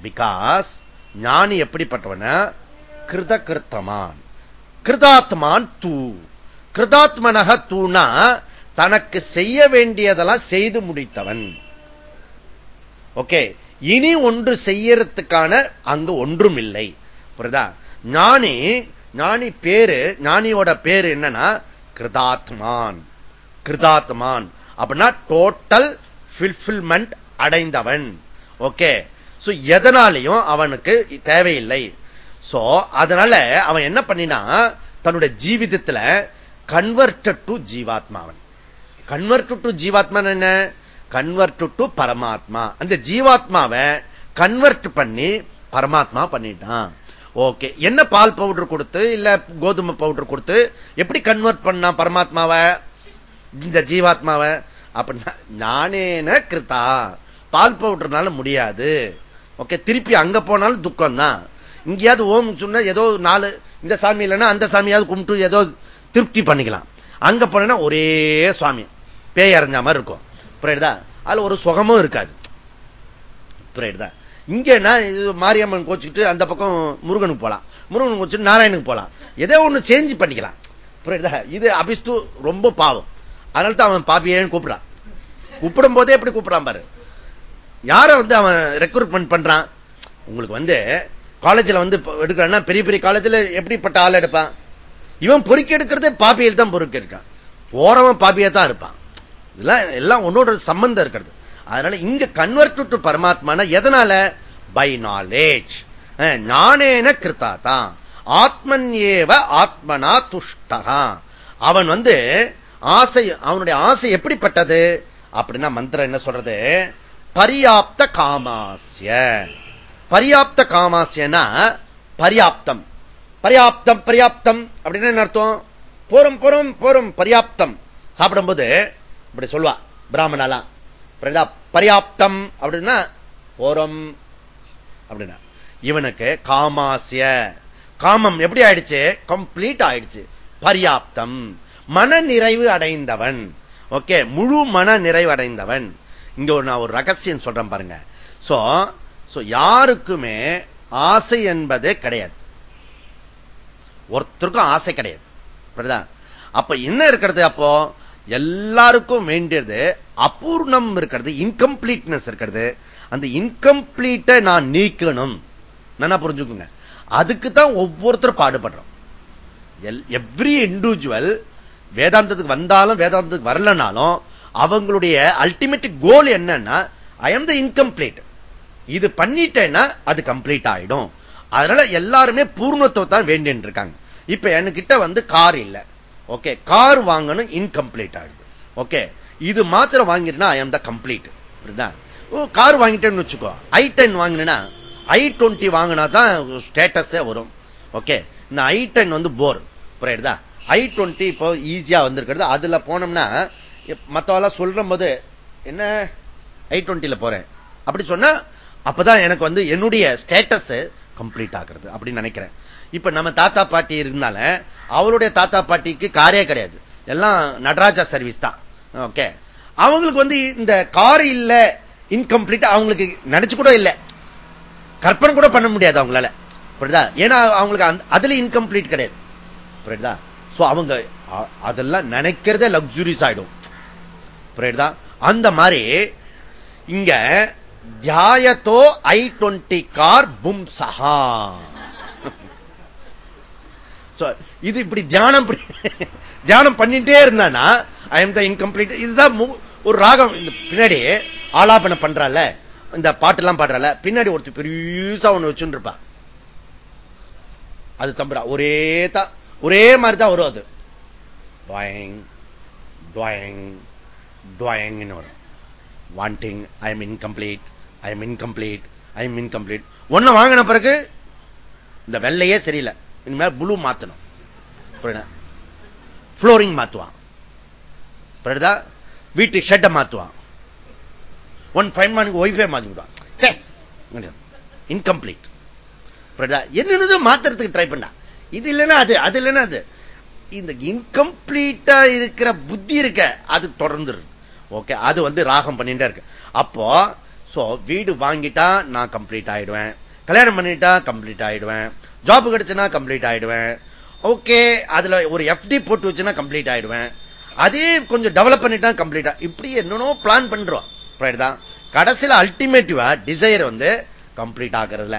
Speaker 1: பிகாஸ் ஞானி எப்படிப்பட்டவன? கிருத கிருத்தமான் கிருதாத்மான் தூ. கிருதாத்மனக தூணா தனக்கு செய்ய வேண்டியதெல்லாம் செய்து முடித்தவன். ஓகே இனி ஒன்று செய்யறதுக்கான அங்கு ஒன்றும் இல்லை புரியுதா? ஞானி ஞானி பேரு ஞானியோட பேரு என்னன்னா கிருதாத்மான். கிருதாத்மான். அப்படின்னா டோட்டல் பில்பில்மெண்ட் அடைந்தவன். ஓகே சோ எதனாலையும் அவனுக்கு தேவையில்லை. சோ அதனால அவன் என்ன பண்ணினா தன்னுடைய ஜீவிதத்துல கன்வெர்டட் டு ஜீவாத்மாவன். கன்வெர்ட் டு ஜீவாத்மா என்ன? கன்வெர்ட் டு பரமாத்மா. அந்த ஜீவாத்மாவை கன்வெர்ட் பண்ணி பரமாத்மா பண்ணிட்டான். ஓகே. என்ன பால் பவுடர் கொடுத்து இல்ல கோதுமை பவுடர் கொடுத்து எப்படி கன்வெர்ட் பண்ண பரமாத்மாவை? இந்த ஜீவாத்மாவை. அப்படின்னா நானேன கிருத்தா? பால் பவுடர்னால முடியாது. ஓகே திருப்பி அங்க போனாலும் துக்கம் தான் இங்கேயாவது ஓம் சொன்னா ஏதோ நாலு இந்த சாமி இல்லைன்னா அந்த சாமியாவது கும்பிட்டு ஏதோ திருப்தி பண்ணிக்கலாம். அங்க போனா ஒரே சுவாமி. பேய் அரைஞ்ச மாதிரி இருக்கும். புரியுதா? அதுல ஒரு சுகமும் இருக்காது. புரியுதா? இங்கன்னா மாரியம்மன் கோச்சுக்கிட்டு அந்த பக்கம் முருகனுக்கு போலாம். முருகன் கோச்சுட்டு நாராயணுக்கு போலாம். ஏதோ ஒண்ணு சேஞ்ச் பண்ணிக்கலாம். புரியுதா? இது அபிஸ்து ரொம்ப பாவம். அதனால தான் அவன் பாப்பியேன்னு கூப்பிடான் கூப்பிடும் போதே எப்படி கூப்பிடான் பாரு. யார வந்து அவன் ரெக்ரூட்மெண்ட் பண்றான்? உங்களுக்கு வந்து காலேஜில் வந்து எடுக்கிறான்னா பெரிய பெரிய காலேஜில் எப்படிப்பட்ட ஆள் எடுப்பான்? இவன் பொறுக்கி எடுக்கிறதே பாப்பியில் தான் பொறுக்கி இருக்கான் போறவன் பாப்பியா தான் இருப்பான். இதெல்லாம் எல்லாம் ஒன்னோட சம்பந்தம் இருக்கிறது. அதனால இங்க கன்வெர்ட் டு பரமாத்மான எதனால? பை நாலேஜ் ஞானேன கிருத்தா தான் ஆத்மன் ஏவ ஆத்மனா துஷ்டகா. அவன் வந்து ஆசை அவனுடைய ஆசை எப்படிப்பட்டது? அப்படின்னா மந்திரம் என்ன சொல்றது? பரியாப்த காமாசிய பரியாப்த காமாசியனா பரியாப்தம். பரியாப்தம் பரியாப்தம் அப்படின்னு என்ன அர்த்தம்? போரும் போரும் போரும் பரியாப்தம். சாப்பிடும்போது இப்படி சொல்லுவா பிராமணாலாம். பரியாப்தம் அப்படின்னா போறோம் அப்படின்னா. இவனுக்கு காமாசிய. காமம் எப்படி ஆயிடுச்சு? கம்ப்ளீட் ஆயிடுச்சு. பரியாப்தம். மன நிறைவு அடைந்தவன். ஓகே முழு மன நிறைவு அடைந்தவன். இங்க ஒரு நான் ஒரு ரகசியம் சொல்றேன் பாருங்க. சோ யாருக்குமே ஆசை என்பது கிடையாது. ஒருத்தருக்கும் ஆசை கிடையாது. அப்ப என்ன இருக்கிறது அப்போ? எல்லாருக்கும் வேண்டியது அபூர்ணம் இருக்கிறது இன்கம்ப்ளீட்னஸ் இருக்கிறது. அந்த இன்கம்ப்ளீட்டை நான் நீக்கணும். நல்லா புரிஞ்சுக்குங்க. அதுக்கு தான் ஒவ்வொருத்தரும் பாடுபடுறோம். எவ்ரி இண்டிவிஜுவல் வேதாந்தத்துக்கு வந்தாலும் வேதாந்தத்துக்கு வரலனாலும் அவங்களுடைய அல்டிமேட் கோல் என்னன்னா ஐ எம் த இன்கம்ப்ளீட் இது பண்ணிட்டேன்னா அது கம்ப்ளீட் ஆயிடும். அதனால எல்லாருமே பூர்ணத்துவத்தான் தான் இருக்காங்க இப்ப என்கிட்ட வந்து கார் இல்லை. ஓகே கார் வாங்கணும் இன்கம்ப்ளீட் ஆகுது ஓகே இது மாத்திரம் வாங்கிருந்தா I am the complete car வாங்கிட்டேன்னு வச்சுக்கோ. ஐ டென் வாங்கினா ஐ டுவெண்ட்டி வாங்கினா தான் ஸ்டேட்டஸே வரும். ஓகே இந்த ஐ டென் வந்து போர் புரியுதா? ஐ டுவெண்ட்டி இப்போ ஈஸியா வந்திருக்கிறது. அதுல போனோம்னா மத்தவெல்லாம் சொல்ற போது என்ன? ஐ டுவெண்ட்டில போறேன். அப்படி சொன்னா அப்பதான் எனக்கு வந்து என்னுடைய ஸ்டேட்டஸ் கம்ப்ளீட் ஆகிறது அப்படின்னு நினைக்கிறேன். இப்ப நம்ம தாத்தா பாட்டி இருந்தால அவருடைய தாத்தா பாட்டிக்கு காரே கிடையாது. எல்லாம் நடராஜா சர்வீஸ் தான். ஓகே அவங்களுக்கு வந்து இந்த கார் இல்ல இன்கம்ப்ளீட் அவங்களுக்கு நினைச்சு கூட இல்ல. கற்பனை கூட பண்ண முடியாது அவங்களால. புரியுதா? ஏன்னா அவங்களுக்கு அதுல இன்கம்ப்ளீட் கிடையாது. புரியுதா? சோ அவங்க அதெல்லாம் நினைக்கிறதே லக்ஸுரிஸ் ஆயிடும். புரியுதா? அந்த மாதிரி இங்க தியாயத்தோ ஐ டுவெண்ட்டி கார் பும் சஹா இது இப்படி தியானம் தியானம் பண்ணிட்டே இருந்தானா ஐ எம் த இன்கம்ப்ளீட் இதுதான் ஒரு ராகம். பின்னாடி ஆலாபனை பண்றால இந்த பாட்டு எல்லாம் பாடுறால பின்னாடி ஒருத்தர் பெருசா ஒண்ணு வச்சுட்டு இருப்பா அது தம்புரா ஒரே தான் ஒரே மாதிரி தான் வரும் அது. வரும். Wanting I am incomplete I am incomplete I am incomplete ஒன்னு வாங்கின பிறகு இந்த வெள்ளையே சரியில்லை. இனிமேல் ப்ளூ மாத்தணும். புளோரிங் மாத்துவான். வீட்டு ஷெட்டை மாத்துவான். ஒன் ஃபைன் மானுக்கு ஒய்ஃபே மாத்தி விடுவான். இன்கம்ப்ளீட் என்னது மாத்துறதுக்கு ட்ரை பண்ணா. இது இல்லைன்னா அது அது இல்லைன்னா அது. இந்த இன்கம்ப்ளீட்டா இருக்கிற புத்தி இருக்க அது தொடர்ந்துரு ஓகே அது வந்து ராகம் பண்ணிட்டே இருக்கு. அப்போ சோ வீடு வாங்கிட்டா நான் கம்ப்ளீட் ஆயிடுவேன். கல்யாணம் பண்ணிட்டா கம்ப்ளீட் ஆயிடுவேன். ஜாப் கிடைச்சுன்னா கம்ப்ளீட் ஆயிடுவேன். ஓகே அதுல ஒரு எஃப்டி போட்டு வச்சுன்னா கம்ப்ளீட் ஆயிடுவேன். அதே கொஞ்சம் டெவலப் பண்ணிட்டா கம்ப்ளீட்டா இப்படி என்னன்னோ பிளான் பண்றோம். கடைசியில அல்டிமேட்டிவா டிசைர் வந்து கம்ப்ளீட் ஆகிறதுல.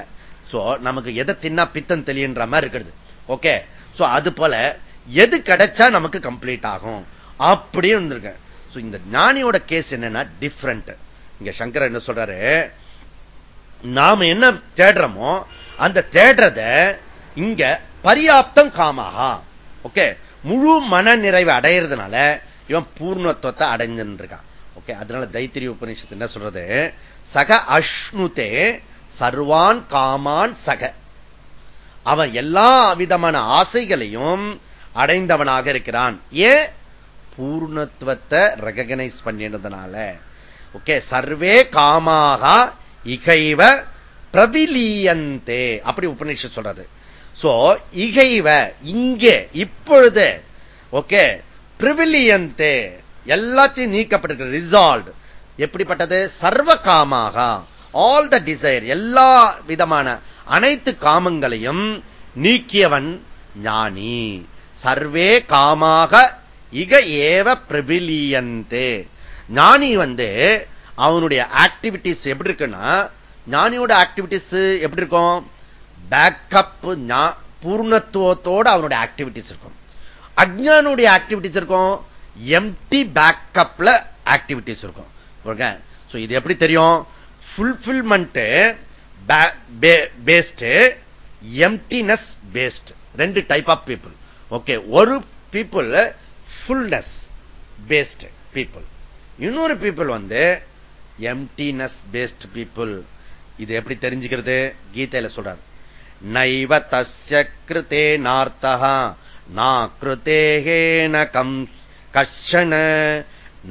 Speaker 1: சோ நமக்கு எதை தின்னா பித்தம் தெளின்ற மாதிரி இருக்கிறது. ஓகே சோ அது போல எது கிடைச்சா நமக்கு கம்ப்ளீட் ஆகும். அப்படியே இருந்திருக்க இந்த ஞானியோட கேஸ் என்னன்னா டிஃப்ரெண்ட் இங்க சங்கர் என்ன சொல்றாரு? நாம என்ன தேடுறோமோ அந்த தேடுறத இங்க பரியாப்தம் காமாகா. ஓகே? முழு மன நிறைவை அடையிறதுனால இவன் பூர்ணத்துவத்தை அடைஞ்சுன்னு இருக்கான் ஓகே? அதனால தைத்திரி உபநிஷத்து என்ன சொல்றது? சக அஷ்ணுதே சர்வான் காமான் சக. அவன் எல்லா விதமான ஆசைகளையும் அடைந்தவனாக இருக்கிறான். ஏன்? பூர்ணத்துவத்தை ரெகனைஸ் பண்ணினதுனால. ஓகே? சர்வே காமாக இகைவ பிரபிலீயந்தே அப்படி உபநிஷம் சொல்றது சோ இகைவ இங்கே இப்பொழுது ஓகே பிரிவிலியந்தே. எல்லாத்தையும் நீக்கப்பட்டிருக்கு. ரிசால்வ் எப்படிப்பட்டது? சர்வ காமாக ஆல் த டிசைர் எல்லா விதமான அனைத்து காமங்களையும் நீக்கியவன் ஞானி. சர்வே காமாக இக ஏவ பிரபிலியந்தே ஞானி வந்து அவனுடைய ஆக்டிவிட்டிஸ் எப்படி இருக்குன்னா ஞானியோட ஆக்டிவிட்டிஸ் எப்படி இருக்கும்? பேக்கப் பூர்ணத்துவத்தோட அவனுடைய ஆக்டிவிட்டிஸ் இருக்கும். அஜ்ஞானுடைய ஆக்டிவிட்டிஸ் இருக்கும். எம்டி பேக்கப்ல ஆக்டிவிட்டிஸ் இருக்கும். இது எப்படி தெரியும்? ஃபுல்பில்மெண்ட் பேஸ்ட் எம்டினஸ் பேஸ்ட் ரெண்டு டைப் ஆஃப் பீப்புள் ஓகே ஒரு பீப்புள் ஃபுல்னஸ் பேஸ்ட் பீப்புள் இன்னொரு பீப்புள் வந்து எம்டினஸ் பேஸ்ட் பீப்புள் இது எப்படி தெரிஞ்சுக்கிறது? கீதையில சொல்றார். நைவ தஸ்ய கிருத்தே நார்த்தகா நா கிருத்தேகேன கம் கஷன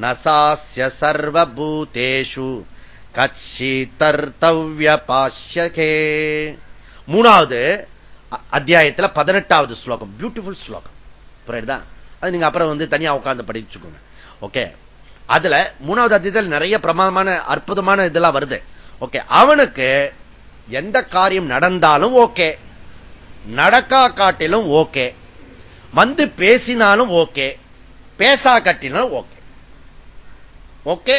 Speaker 1: நசாஸ்ய சர்வபூதேஷு கட்சி தர்த்தவ்ய பாஷ்யகே. மூணாவது அத்தியாயத்தில் பதினெட்டாவது ஸ்லோகம். பியூட்டிஃபுல் ஸ்லோகம். புரியுதா? அது நீங்க அப்புறம் வந்து தனியா உட்கார்ந்து படிச்சுக்கோங்க. ஓகே அதுல மூணாவது அத்தியத்தில் நிறைய பிரமாதமான அற்புதமான இதெல்லாம் வருது. ஓகே அவனுக்கு எந்த காரியம் நடந்தாலும் ஓகே நடக்கா காட்டிலும் ஓகே வந்து பேசினாலும் ஓகே பேசா கட்டினாலும் ஓகே ஓகே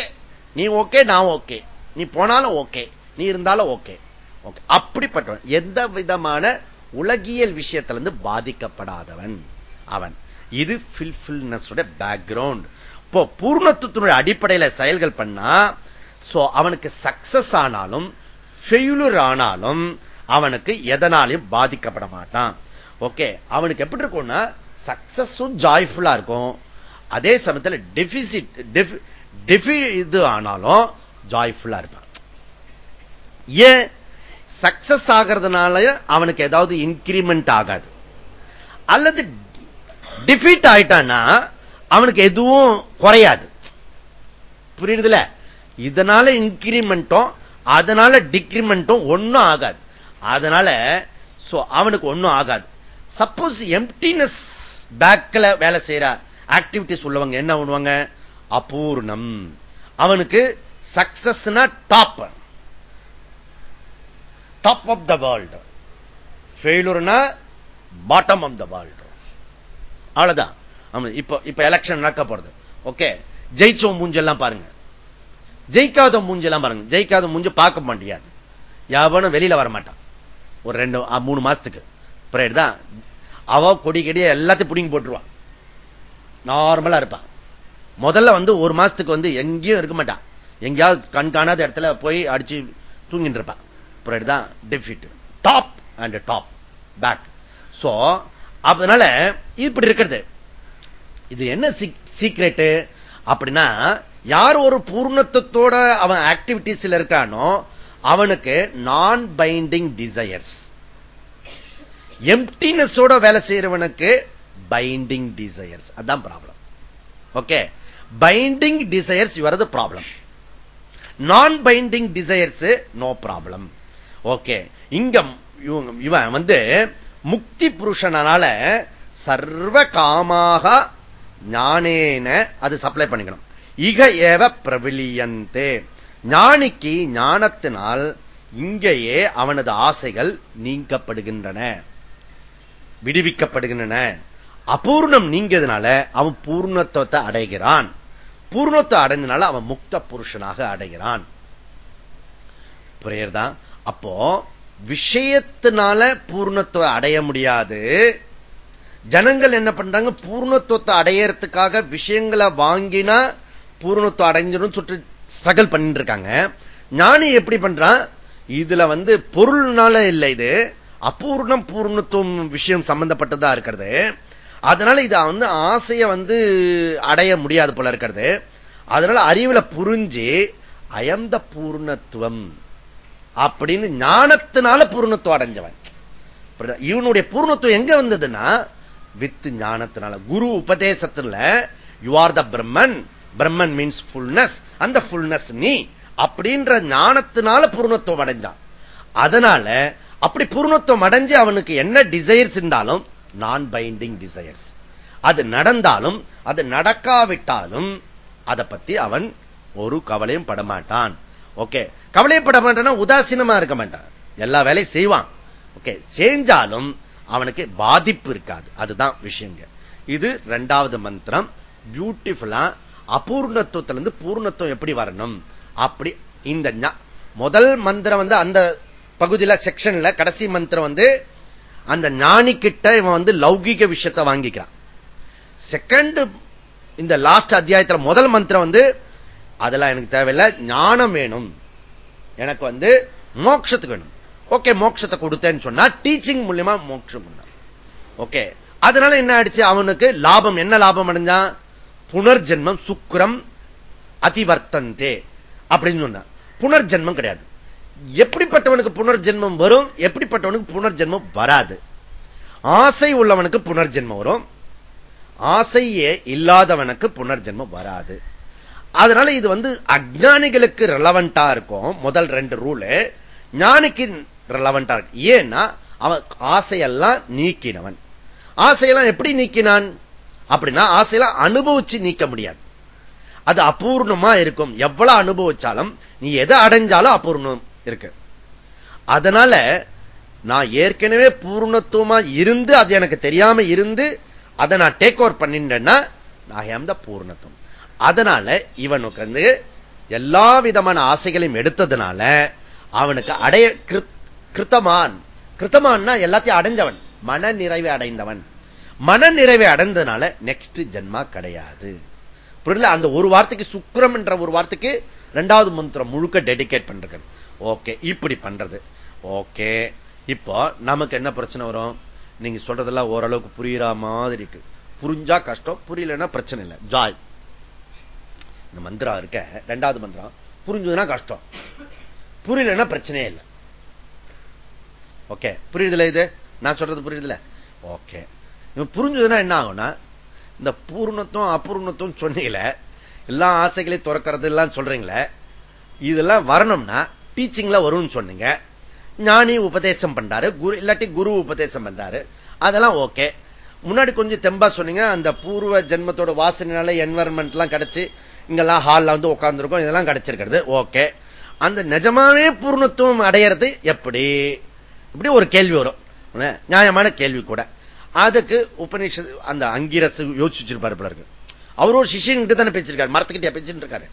Speaker 1: நீ ஓகே நான் ஓகே நீ போனாலும் ஓகே நீ இருந்தாலும் ஓகே ஓகே அப்படிப்பட்டவன். எந்த விதமான உலகியல் விஷயத்திலிருந்து பாதிக்கப்படாதவன். அவன். இது ஃபில்ஃபில்னஸ் பேக்ரவுண்ட் இப்போ பூர்ணத்துவத்தினுடைய அடிப்படையில் செயல்கள் பண்ணா சோ அவனுக்கு சக்சஸ் ஆனாலும் ஃபெயிலுர் ஆனாலும் அவனுக்கு எதனாலையும் பாதிக்கப்பட மாட்டான். ஓகே அவனுக்கு எப்படி இருக்கும்னா சக்சஸும் ஜாய்ஃபுல்லா இருக்கும். அதே சமயத்தில் டெபிசிட் இது ஆனாலும் ஜாய்ஃபுல்லா இருப்பான். ஏன்? சக்சஸ் ஆகிறதுனால அவனுக்கு ஏதாவது இன்கிரிமெண்ட் ஆகாது. அல்லது டிஃபீட் ஆயிட்டான்னா அவனுக்கு எதுவும் குறையாது. புரியுதுல? இதனால இன்கிரிமெண்ட்டும் அதனால டிக்ரிமெண்ட்டும் ஒன்னும் ஆகாது. அதனால அவனுக்கு ஒன்னும் ஆகாது. சப்போஸ் எம்டினஸ் பேக்ல வேலை செய்யற ஆக்டிவிட்டிஸ் உள்ளவங்க என்ன பண்ணுவாங்க? அபூர்ணம். அவனுக்கு சக்சஸ்னா top top of the world ஃபெயிலுர்னா bottom of the world அவ்வளவுதான். இப்ப இப்ப எலெக்ஷன் நடக்க போறது. ஓகே ஜெயிச்சோம் மூஞ்செல்லாம் பாருங்க. ஜெயிக்காத மூஞ்செல்லாம் பாருங்க. ஜெயிக்காத மூஞ்சு பார்க்க மாட்டியாது. யாவனும் வெளியில வர மாட்டான். ஒரு ரெண்டு மூணு மாசத்துக்கு. தான். அவ கொடி கடி எல்லாத்தையும் புடிங்கி போட்டுருவான். நார்மலா இருப்பான். முதல்ல வந்து ஒரு மாசத்துக்கு வந்து எங்கேயும் இருக்க மாட்டான். எங்கேயாவது கண் காணாத இடத்துல போய் அடிச்சு தூங்கிட்டு இருப்பான். தான். Debit top and top back so அதனால இப்படி இருக்கிறது. இது என்ன சீக்ரெட் அப்படின்னா யார் ஒரு பூர்ணத்துவத்தோட அவன் ஆக்டிவிட்டிஸ்ல இருக்கானோ அவனுக்கு நான் பைண்டிங் டிசையர்ஸ் எம்டினஸோட வேலை செய்யறவனுக்கு பைண்டிங் டிசையர்ஸ் அதான் problem okay binding desires your problem நான் binding desires no problem okay இங்க இவன் வந்து முக்தி புருஷனால சர்வ காமாக ஞானேன அது சப்ளை பண்ணிக்கணும். இக ஏவ பிரபிலியந்தே ஞானிக்கு ஞானத்தினால் இங்கேயே அவனது ஆசைகள் நீங்கப்படுகின்றன. விடுவிக்கப்படுகின்றன. அபூர்ணம் நீங்கிறதுனால அவன் பூர்ணத்துவத்தை அடைகிறான். பூர்ணத்தை அடைந்தனால அவன் முக்த புருஷனாக அடைகிறான். புரியர்தான் அப்போ விஷயத்தினால பூர்ணத்துவ அடைய முடியாது. ஜனங்கள் என்ன பண்றாங்க? பூர்ணத்துவத்தை அடையறதுக்காக விஷயங்களை வாங்கினா பூர்ணத்துவம் அடைஞ்சிடும் சுற்றி ஸ்ட்ரகிள் பண்ணிட்டு இருக்காங்க ஞானி எப்படி பண்றான்? இதுல வந்து பொருள்னால இல்லை இது. அபூர்ணம் பூர்ணத்துவம் விஷயம் சம்பந்தப்பட்டதா இருக்கிறது. அதனால இத வந்து ஆசைய வந்து அடைய முடியாது போல இருக்கிறது. அதனால அறிவுல புரிஞ்சு அயந்த பூர்ணத்துவம் அப்படின்னு ஞானத்தினால பூர்ணத்துவம் அடைஞ்சவன். இவனுடைய பூர்ணத்துவம் எங்க வந்ததுன்னா வித்து ஞானத்தினால. குரு உபதேசத்துல you are the Brahman Brahman means fullness அந்த ஃபுல்னஸ் நீ அப்படின்ற ஞானத்தினால பூர்ணத்துவம் அடைஞ்சான் அதனால அப்படி பூர்ணத்துவம் அடைஞ்சு அவனுக்கு என்ன டிசைர்ஸ் இருந்தாலும் நான் பைண்டிங் டிசைர்ஸ் அது நடந்தாலும் அது நடக்காவிட்டாலும் அதை பத்தி அவன் ஒரு கவலையும் படமாட்டான் ஓகே கவலையும் பட மாட்டான் உதாசீனமா இருக்க மாட்டான். எல்லா வேலையும் செய்வான். ஓகே செஞ்சாலும் அவனுக்கு பாதிப்பு இருக்காது. அதுதான் விஷயங்க. இது ரெண்டாவது மந்திரம். பியூட்டிஃபுல்லா அபூர்ணத்துவத்திலிருந்து பூர்ணத்துவம் எப்படி வரணும்? அப்படி இந்த முதல் மந்திரம் வந்து அந்த பகுதியில செக்ஷன்ல கடைசி மந்திரம் வந்து அந்த ஞானி கிட்ட இவன் வந்து லௌகிக விஷயத்தை வாங்கிக்கிறான். செகண்ட் இந்த லாஸ்ட் அத்தியாயத்தில் முதல் மந்திரம் வந்து அதெல்லாம் எனக்கு தேவையில்லை ஞானம் வேணும். எனக்கு வந்து மோட்சத்துக்கு வேணும். ஓகே மோட்சத்தை கொடுத்தேன்னு சொன்னா டீச்சிங் மூலியமா மோட்சம் ஓகே. அதனால என்ன ஆயிடுச்சு? அவனுக்கு லாபம் என்ன லாபம் அடைஞ்சான் புனர்ஜென்மம் சுக்கரம் அதிவர்த்தந்தே அப்படின்னு சொன்ன புனர்ஜென்மம் கிடையாது. எப்படிப்பட்டவனுக்கு புனர்ஜென்மம் வரும்? எப்படிப்பட்டவனுக்கு புனர்ஜென்மம் வராது. ஆசை உள்ளவனுக்கு புனர்ஜென்மம் வரும். ஆசையே இல்லாதவனுக்கு புனர்ஜென்மம் வராது. அதனால இது வந்து அஜானிகளுக்கு ரெலவெண்டா இருக்கும். முதல் ரெண்டு ரூலு ஞானிக்கு ரெலவெண்டா இருக்கு. ஏன்னா அவன் ஆசையெல்லாம் நீக்கினவன். ஆசையெல்லாம் எப்படி நீக்கினான்? அப்படின்னா ஆசையெல்லாம் அனுபவிச்சு நீக்க முடியாது. அது அபூர்ணமா இருக்கும். எவ்வளவு அனுபவிச்சாலும் நீ எதை அடைஞ்சாலும் அபூர்ணம் இருக்கு. அதனால நான் ஏற்கனவே பூர்ணத்துவமா இருந்து அது எனக்கு தெரியாம இருந்து அதை நான் டேக் ஓவர் பண்ணிட்டேன்னா நான் த பூர்ணத்துவம். அதனால இவனுக்கு வந்து எல்லா விதமான ஆசைகளையும் எடுத்ததுனால அவனுக்கு அடைய கிருத்தமான். கிருத்தமான்னா எல்லாத்தையும் அடைஞ்சவன். மன நிறைவை அடைந்தவன். மன நிறைவை அடைந்ததுனால நெக்ஸ்ட் ஜென்மா கிடையாது. புரியல அந்த ஒரு வார்த்தைக்கு சுக்கரம் என்ற ஒரு வார்த்தைக்கு ரெண்டாவது மந்திரம் முழுக்க டெடிகேட் பண்றேன் ஓகே இப்படி பண்றது. ஓகே இப்போ நமக்கு என்ன பிரச்சனை வரும்? நீங்க சொல்றதெல்லாம் ஓரளவுக்கு புரியுற மாதிரி இருக்கு. புரிஞ்சா கஷ்டம் புரியலன்னா பிரச்சனை இல்லை. ஜாய் இந்த மந்திரம் இருக்க ரெண்டாவது மந்திரம் புரிஞ்சதுன்னா கஷ்டம். புரியலன்னா பிரச்சனையே இல்லை. ஓகே புரியுதுல இது? நான் சொல்றது புரியுதுல? ஓகே புரிஞ்சதுன்னா என்ன ஆகும்னா இந்த பூர்ணத்துவம் அபூர்ணத்துவம் சொன்னீங்களே எல்லா ஆசைகளையும் துறக்கிறது எல்லாம் சொல்றீங்களே இதெல்லாம் வரணும்னா டீச்சிங்ல வரும்னு சொன்னீங்க. ஞானி உபதேசம் பண்றாரு குரு இல்லாட்டி குரு உபதேசம் பண்றாரு. அதெல்லாம் ஓகே முன்னாடி கொஞ்சம் தெம்பா சொன்னீங்க அந்த பூர்வ ஜென்மத்தோட வாசனைனால என்வரன்மெண்ட் எல்லாம் கிடைச்சு இங்கெல்லாம் ஹால்ல வந்து உட்கார்ந்துருக்கோம் இதெல்லாம் கிடைச்சிருக்கிறது. ஓகே அந்த நிஜமாவே பூர்ணத்துவம் அடையிறது எப்படி? இப்படி ஒரு கேள்வி வரும். நியாயமான கேள்வி கூட. அதுக்கு உபநிஷத் அந்த அங்கிரசு யோசிச்சிருப்பாரு போல இருக்கு. அவரும் சிஷியன் கிட்ட தானே பேசிருக்காரு மரத்துக்கிட்டே பேசிட்டு இருக்காரு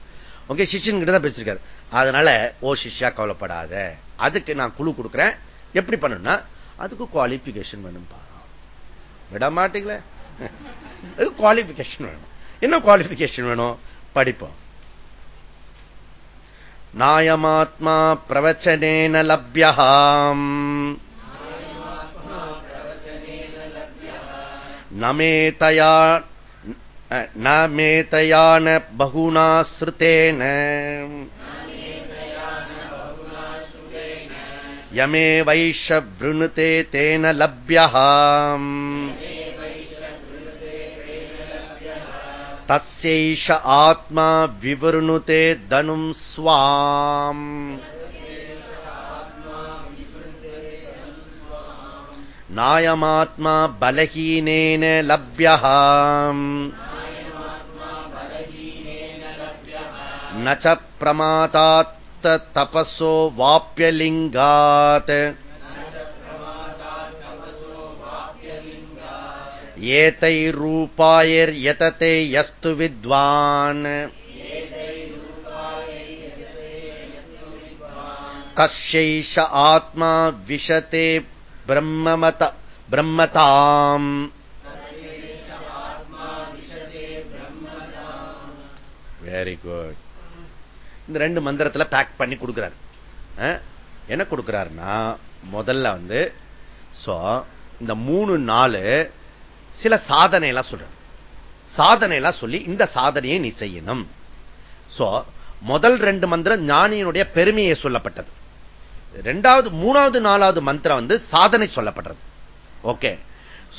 Speaker 1: ஓகே சிஷியன் கிட்ட தான் பேசிருக்காரு அதனால ஓ சிஷ்யா கவலைப்படாத. அதுக்கு நான் குழு கொடுக்குறேன். எப்படி பண்ணணும்னா அதுக்கு குவாலிபிகேஷன் வேணும்பா விட மாட்டீங்களே? குவாலிபிகேஷன் வேணும். என்ன குவாலிபிகேஷன் வேணும்? படிப்போம். நாயமாத்மா பிரவச்சனேன லப்யாம் नमेतया न मेतया न बहुना श्रुतेन यमेवैष वृणुते तेन लभ्यः तस्यैष आत्मा विवृणुते धनुम् स्वाम् नायमात्मा बलहीनेन लभ्यः न च प्रमातात् तपसो वाप्यलिङ्गात् एतैरूपायैर्यतते यस्तु विद्वान् कस्यैष आत्मा विशते ब्रह्ममत ब्रह्मताम् வெரி குட் இந்த ரெண்டு மந்திரத்துல பேக் பண்ணி கொடுக்கிறார் என்ன கொடுக்கிறாருன்னா முதல்ல வந்து இந்த மூணு நாலு சில சாதனை எல்லாம் சொல்ற சாதனை எல்லாம் சொல்லி இந்த சாதனையை நீ செய்யணும் சோ முதல் ரெண்டு மந்திரம் ஞானியினுடைய பெருமையை சொல்லப்பட்டது ரெண்டாவது மூணாவது நாலாவது மந்திரம் வந்து சாதனை சொல்லப்படுறது ஓகே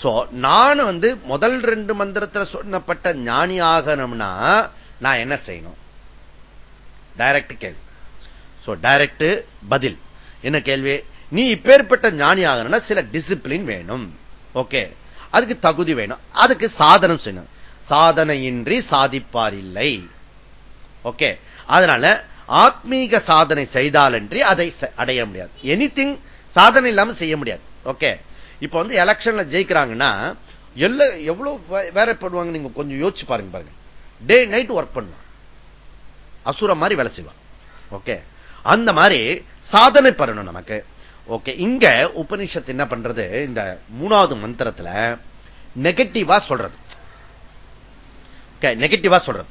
Speaker 1: சோ நான் வந்து முதல் ரெண்டு மந்திரத்தில் சொன்னப்பட்ட ஞானி ஆகணும்னா நான் என்ன செய்யணும்? டைரக்ட் கேள்வி. சோ டைரக்ட் பதில். என்ன கேள்வி? நீ இப்பேற்பட்ட ஞானி ஆகணும்னா சில டிசிப்ளின் வேணும். ஓகே அதுக்கு தகுதி வேணும். அதுக்கு சாதனம் செய்யணும். சாதனையின்றி சாதிப்பார் இல்லை. ஓகே அதனால ஆத்மீக சாதனை செய்தாலன்றி அதை அடைய முடியாது. எனி சாதனை இல்லாம செய்ய முடியாது. ஓகே இப்ப வந்து எலெக்ஷன்ல ஜெயிக்கிறாங்கன்னா எல்ல எவ்வளவு வேற பண்ணுவாங்க நீங்க கொஞ்சம் யோசிச்சு பாருங்க பாருங்க. டே நைட் ஒர்க் பண்ணலாம் அசுர மாதிரி வேலை செய்வான். ஓகே அந்த மாதிரி சாதனை பண்ணணும் நமக்கு. ஓகே இங்க உபனிஷத்து என்ன பண்றது? இந்த மூணாவது மந்திரத்துல நெகட்டிவா சொல்றது. நெகட்டிவா சொல்றது.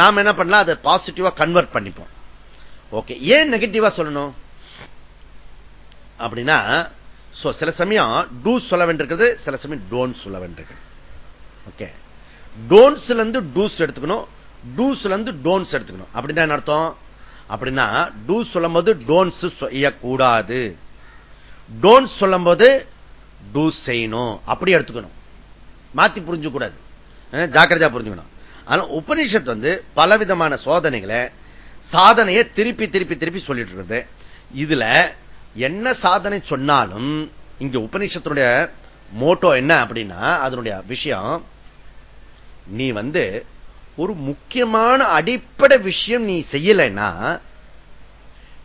Speaker 1: நாம் என்ன பண்ணலாம்? அதை பாசிட்டிவா கன்வெர்ட் பண்ணிப்போம். ஓகே ஏன் நெகட்டிவா சொல்லணும்? அப்படின்னா சில சமயம் டூ சொல்ல வேண்டியிருக்கிறது சில சமயம் டோன்ட் சொல்ல வேண்டியிருக்கிறது. ஓகே டோன்ஸ்ல இருந்து டூஸ் எடுத்துக்கணும். டூஸ்ல இருந்து டோன்ஸ் எடுத்துக்கணும். அப்படின்னா என்ன அர்த்தம்? அப்படின்னா டூ சொல்லும் போது டோன்ஸ் செய்யக்கூடாது. டோன்ட் சொல்லும் போது டூஸ் செய்யணும். அப்படி எடுத்துக்கணும். மாத்தி புரிஞ்சு கூடாது ஜாக்கிரதா புரிஞ்சுக்கணும். ஆனா உபனிஷத் வந்து பலவிதமான சோதனைகளை சாதனையை திருப்பி திருப்பி திருப்பி சொல்லிட்டு இருக்கிறது இதுல என்ன சாதனை சொன்னாலும் இங்க உபனிஷத்தினுடைய மோட்டோ என்ன அப்படின்னா அதனுடைய விஷயம் நீ வந்து ஒரு முக்கியமான அடிப்படை விஷயம் நீ செய்யலைன்னா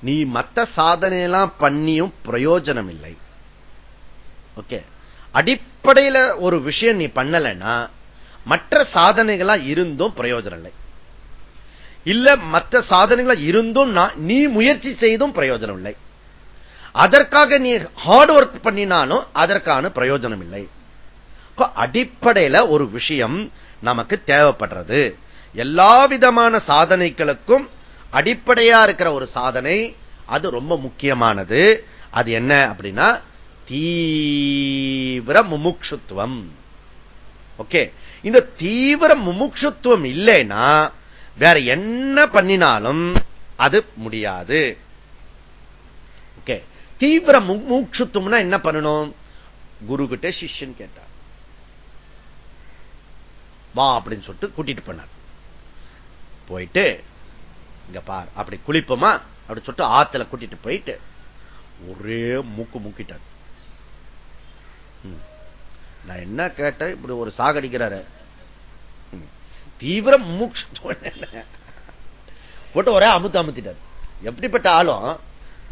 Speaker 1: நீ மத்த சாதனையெல்லாம் பண்ணியும் பிரயோஜனம் இல்லை ஓகே. அடிப்படையில ஒரு விஷயம் நீ பண்ணலைன்னா மற்ற சாதனைகளா இருந்தும் பிரயோஜனம் இல்லை. இல்ல மற்ற சாதனைகளா இருந்தும் நீ முயற்சி செய்தும் பிரயோஜனம் இல்லை. அதற்காக நீ ஹார்ட் ஒர்க் பண்ணினாலும் அதற்கான பிரயோஜனம் இல்லை. அடிப்படையில ஒரு விஷயம் நமக்கு தேவைப்படுறது. எல்லா விதமான சாதனைகளுக்கும் அடிப்படையா இருக்கிற ஒரு சாதனை அது ரொம்ப முக்கியமானது. அது என்ன அப்படின்னா தீவிர முமுட்சுத்துவம். ஓகே? இந்த தீவிர முமுட்சுத்துவம் இல்லைன்னா வேற என்ன பண்ணினாலும் அது முடியாது. ஓகே. தீவிர முமுட்சுத்துவம்னா என்ன பண்ணணும்? குரு கிட்ட சிஷ்யன் கேட்டார். வா அப்படின்னு சொல்லிட்டு கூட்டிட்டு போனார். போயிட்டு இங்க பார் அப்படி குளிப்போமா? அப்படி சொல்லிட்டு ஆத்துல கூட்டிட்டு போயிட்டு ஒரே மூக்கு மூக்கிட்டார். நான் என்ன கேட்டேன்? இப்படி ஒரு சாகடிக்கிறாரு. தீவிர மூக்ஷ போட்டு ஒரே அமுத்து அமுத்திட்டார். எப்படிப்பட்ட ஆளும்?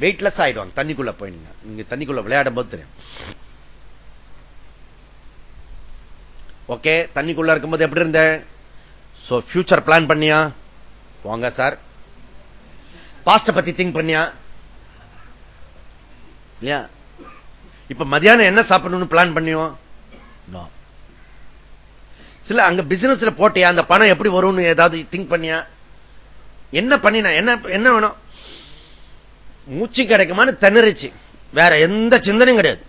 Speaker 1: வெயிட்லெஸ் ஆயிடுவாங்க. தண்ணிக்குள்ள போயிடுங்க. நீங்க தண்ணிக்குள்ள விளையாடும் போது தெரியும். ஓகே தண்ணிக்குள்ள இருக்கும்போது எப்படி இருந்தேன் சோ ஃபியூச்சர் பிளான் பண்ணியா? போங்க சார் பாஸ்ட பத்தி திங்க் பண்ணியா? இல்லையா? இப்ப மதியானம் என்ன சாப்பிடணும்னு பிளான் பண்ணியோம் சில அங்க பிசினஸ்ல போட்டியா? அந்த பணம் எப்படி வரும்னு ஏதாவது திங்க் பண்ணியா? என்ன பண்ணினா? என்ன என்ன வேணும்? மூச்சு கிடைக்குமான்னு திணறிச்சு. வேற எந்த சிந்தனையும் கிடையாது.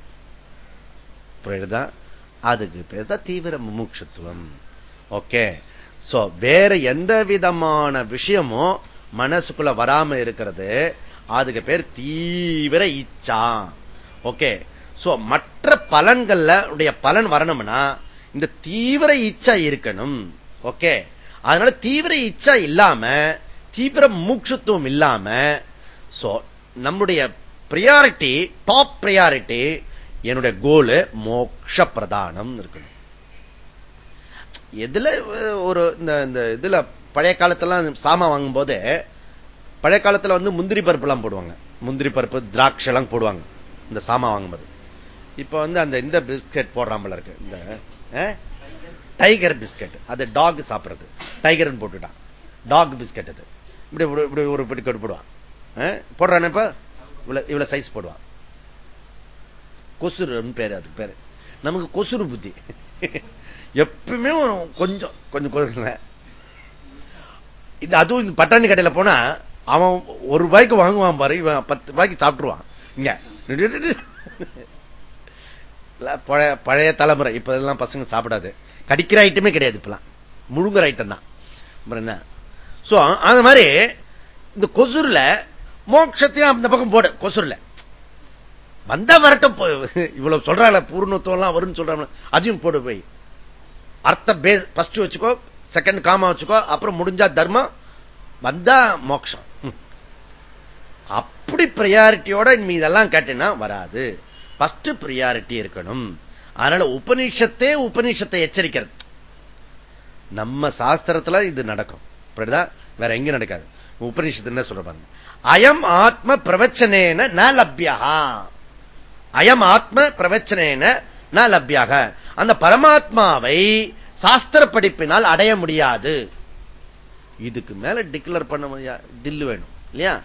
Speaker 1: புரியுதா? அதுக்கு பேர் தான் தீவிர முமுட்சத்துவம். ஓகே சோ வேற எந்த விதமான விஷயமும் மனசுக்குள்ள வராம இருக்கிறது. அதுக்கு பேர் தீவிர இச்சா. ஓகே மற்ற பலன்கள்ல உடைய பலன் வரணும்னா இந்த தீவிர இச்சா இருக்கணும். ஓகே அதனால தீவிர இச்சா இல்லாம தீவிர மூக்ஷத்துவம் இல்லாம நம்முடைய பிரியாரிட்டி டாப் பிரியாரிட்டி என்னுடைய கோலு மோக்ஷ பிரதானம் இருக்கணும். எதுல ஒரு இந்த இதுல பழைய காலத்துல சாமா வாங்கும் போது பழைய காலத்துல வந்து முந்திரி பருப்பு எல்லாம் போடுவாங்க. முந்திரி பருப்பு திராட்சை எல்லாம் போடுவாங்க இந்த சாமா வாங்கும்போது. இப்ப வந்து அந்த இந்த பிஸ்கெட் போடுறாமல் இருக்கு. இந்த டைகர் பிஸ்கெட் அது டாக் சாப்பிடுறது. டைகர் போட்டுட்டான். டாக் பிஸ்கெட் அது. இப்படி இப்படி ஒரு பிடிக்கெட் போடுவான். போடுறான் இப்ப? இவ்வளவு சைஸ் போடுவான். கொசுருன்னு பேரு அதுக்கு பேரு. நமக்கு கொசுறு புத்தி. எப்பவுமே கொஞ்சம் கொஞ்சம் கொசுல இது அதுவும் பட்டாணி கடையில போனா அவன் ஒரு ரூபாய்க்கு வாங்குவான் பாரு இவன் பத்து ரூபாய்க்கு சாப்பிட்டுருவான். இங்க. பழைய தலைமுறை. இப்ப இதெல்லாம் பசங்க சாப்பிடாது. கடிக்கிற ஐட்டமே கிடையாது இப்பெல்லாம். முழுங்குற ஐட்டம் தான். என்ன? சோ அந்த மாதிரி இந்த கொசுர்ல மோட்சத்தையும் அந்த பக்கம் போடு கொசுர்ல. வந்தா வரட்டும் இவ்வளவு சொல்றாங்க பூர்ணத்துவம் எல்லாம் வரும்னு சொல்றாங்க அதையும் போடு போய். அர்த்த பேஸ் ஃபர்ஸ்ட் வச்சுக்கோ செகண்ட் காமா வச்சுக்கோ அப்புறம் முடிஞ்சா தர்மம் வந்தா மோட்சம். அப்படி பிரியாரிட்டியோட இதெல்லாம் கேட்டீங்கன்னா வராது. ஃபர்ஸ்ட் பிரியாரிட்டி இருக்கணும். அதனால உபநிஷத்தே உபநிஷத்தை எச்சரிக்கிறது. நம்ம சாஸ்திரத்துல இது நடக்கும். வேற எங்க நடக்காது. உபநிஷத்து என்ன சொல்றாங்க அயம் ஆத்ம பிரவச்சனேன ந லப்யா அயம் ஆத்ம பிரவச்சனேன ந லப்யாக அந்த பரமாத்மாவை சாஸ்திர படிப்பினால் அடைய முடியாது. இதுக்கு மேல டிக்ளேர் பண்ண தில்லு வேணும். இல்லையா?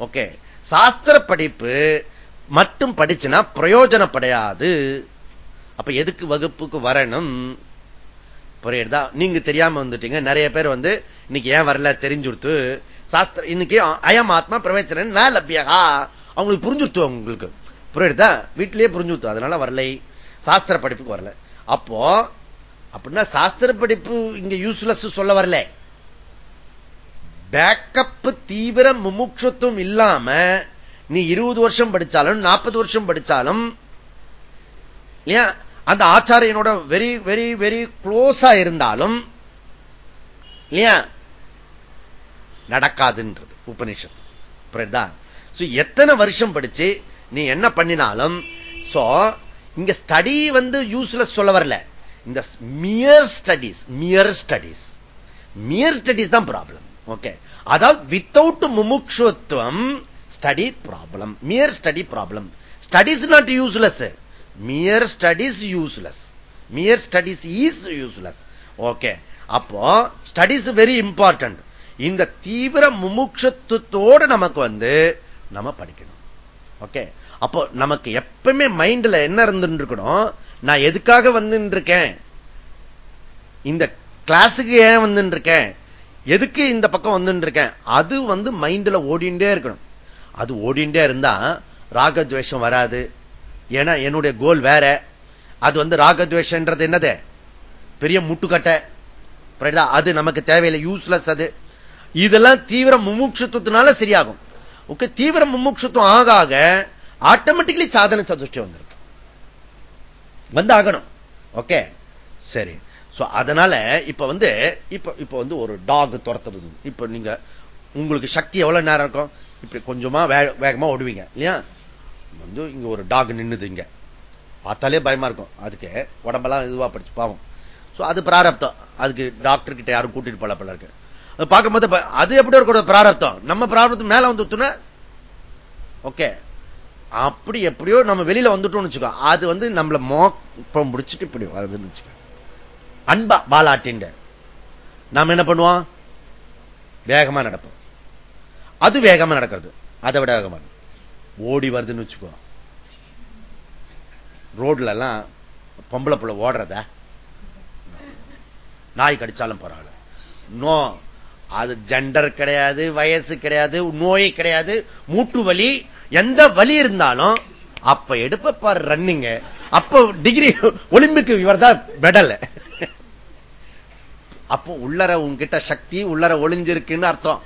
Speaker 1: ஓகே சாஸ்திர படிப்பு மட்டும் படிச்சுனா பிரயோஜனப்படையாது. அப்ப எதுக்கு வகுப்புக்கு வரணும்? புரியுதா? நீங்க தெரியாம வந்துட்டீங்க. நிறைய பேர் வந்து இன்னைக்கு ஏன் வரல? தெரிஞ்சுடுத்து. சாஸ்திர இன்னைக்கு அயம் ஆத்மா பிரவேசனன் லப்யகா அவங்களுக்கு புரிஞ்சுடுத்து உங்களுக்கு புரியுதா? வீட்டிலேயே புரிஞ்சுடுத்து. அதனால வரலை. சாஸ்திர படிப்புக்கு வரல. அப்போ அப்படின்னா சாஸ்திர படிப்பு இங்க யூஸ்லெஸ் சொல்ல வரல. பேக்கப் தீவிர முமுட்சத்துவம் இல்லாம நீ இருபது வருஷம் படிச்சாலும் நாற்பது வருஷம் படிச்சாலும் இல்லையா? அந்த ஆச்சாரியனோட வெரி வெரி வெரி க்ளோஸா இருந்தாலும் இல்லையா? நடக்காதுன்றது உபனிஷத்து புரியுதா? எத்தனை வருஷம் படிச்சு நீ என்ன பண்ணினாலும் இங்க ஸ்டடி வந்து யூஸ்லெஸ் சொல்ல வரல. இந்த mere studies mere studies mere studies தான் ப்ராப்ளம் ஓகே அதாவது without முமுட்சுவத்துவம் study problem mere study problem studies not useless mere studies useless mere studies is useless okay அப்போ ஸ்டடிஸ் வெரி இம்பார்ட்டன்ட் இந்த தீவிர முமுட்சத்துவத்தோடு நமக்கு வந்து நம்ம படிக்கணும். ஓகே அப்போ நமக்கு எப்பவுமே மைண்ட்ல என்ன இருந்துட்டு இருக்கணும் நான் எதுக்காக வந்துருக்கேன்? இந்த கிளாஸுக்கு ஏன் வந்துருக்கேன்? எதுக்கு இந்த பக்கம் வந்துருக்கேன்? அது வந்து மைண்ட்ல ஓடிண்டே இருக்கணும். அது ஓடிண்டே இருந்தா ராகத்வேஷம் வராது. ஏன்னா என்னுடைய கோல் வேற. அது வந்து ராகத்வேஷன்றது என்னது? பெரிய முட்டுக்கட்டை. அது நமக்கு தேவையில்லை. யூஸ்லெஸ் அது. இதெல்லாம் தீவிர முமுட்சத்துவத்தினால சரியாகும். ஓகே தீவிர முமுட்சத்துவம் ஆக ஆக ஆட்டோமேட்டிக்கலி சாதன சதுஷ்டி வந்துடும் வந்து ஆகணும் ஓகே? சரி. அதனால இப்ப வந்து இப்ப இப்ப வந்து ஒரு டாக் துரத்துறது. இப்ப நீங்க உங்களுக்கு சக்தி எவ்வளவு நேரம் இருக்கும்? இப்ப கொஞ்சமா வேகமா ஓடுவீங்க இல்லையா? வந்து இங்க ஒரு டாக் நின்னுது இங்க. பார்த்தாலே பயமா இருக்கும். அதுக்கு உடம்பெல்லாம் இதுவா படிச்சு பாவம். அது பிராரப்தம். அதுக்கு டாக்டர் கிட்ட யாரும் கூட்டிட்டு போல பல இருக்கு. பார்க்கும்போது அது எப்படி இருக்க பிராரப்தம்? நம்ம பிராரப்தம் மேல வந்து ஓகே அப்படி எப்படியோ நம்ம வெளியில வந்துட்டோம்னு வச்சுக்கோ அது வந்து நம்மள மோப்பம் முடிச்சுட்டு இப்படி வருதுன்னு வச்சுக்கோ. அன்பா பாலாட்டின் நாம என்ன பண்ணுவோம்? வேகமா நடப்போம். அது வேகமா நடக்கிறது. அதை விட வேகமா ஓடி வருதுன்னு வச்சுக்கோ. ரோட்ல எல்லாம் பொம்பளை புள்ள ஓடுறத? நாய் கடிச்சாலும் பரவாயில்ல. நோ அது ஜெண்டர் கிடையாது வயசு கிடையாது நோய் கிடையாது மூட்டு வலி எந்த வலி இருந்தாலும் அப்ப எடுப்ப பாரு ரன்னிங் அப்ப டிகிரி ஒலிம்பிக் இவர் தான் மெடல் அப்போ உள்ளர உங்ககிட்ட சக்தி உள்ளர ஒளிஞ்சிருக்குன்னு அர்த்தம்.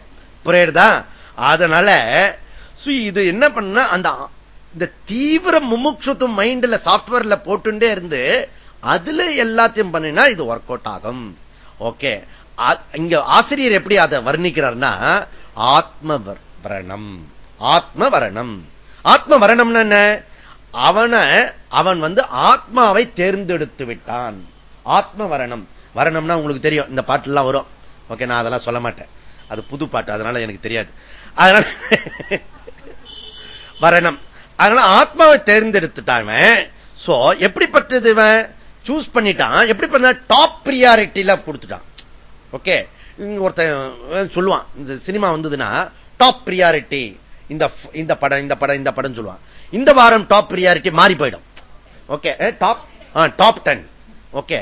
Speaker 1: புரியுதா? அதனால இது என்ன பண்ண அந்த இந்த தீவிர முமுட்சுத்துவம் மைண்ட்ல சாப்ட்வேர்ல போட்டுட்டே இருந்து அதுல எல்லாத்தையும் பண்ணினா இது ஒர்க் அவுட் ஆகும். ஓகே. இங்க ஆசிரியர் எப்படி அதை வர்ணிக்கிறார்னா ஆத்ம வரணம் ஆத்ம வரணம் ஆத்ம வரணம்னு என்ன? அவனை அவன் வந்து ஆத்மாவை தேர்ந்தெடுத்து விட்டான். ஆத்ம வரணம் வரணும்னா உங்களுக்கு தெரியும் இந்த பாட்டு எல்லாம் வரும். ஓகே நான் அதெல்லாம் சொல்ல மாட்டேன். அது புது பாட்டு அதனால எனக்கு தெரியாது. அதனால வரணும் அதனால ஆத்மாவை தேர்ந்தெடுத்துட்டான் சோ எப்படிப்பட்டது இவன்? சூஸ் பண்ணிட்டான். எப்படி பண்ண டாப் பிரியாரிட்டியில கொடுத்துட்டான். ஓகே ஒருத்தன் சொல்லுவான். இந்த சினிமா வந்ததுன்னா டாப் பிரியாரிட்டி இந்த இந்த படம் இந்த படம் இந்த படம் சொல்லுவான். இந்த வாரம் டாப் பிரியாரிட்டி மாறி போயிடும். Okay top top ten okay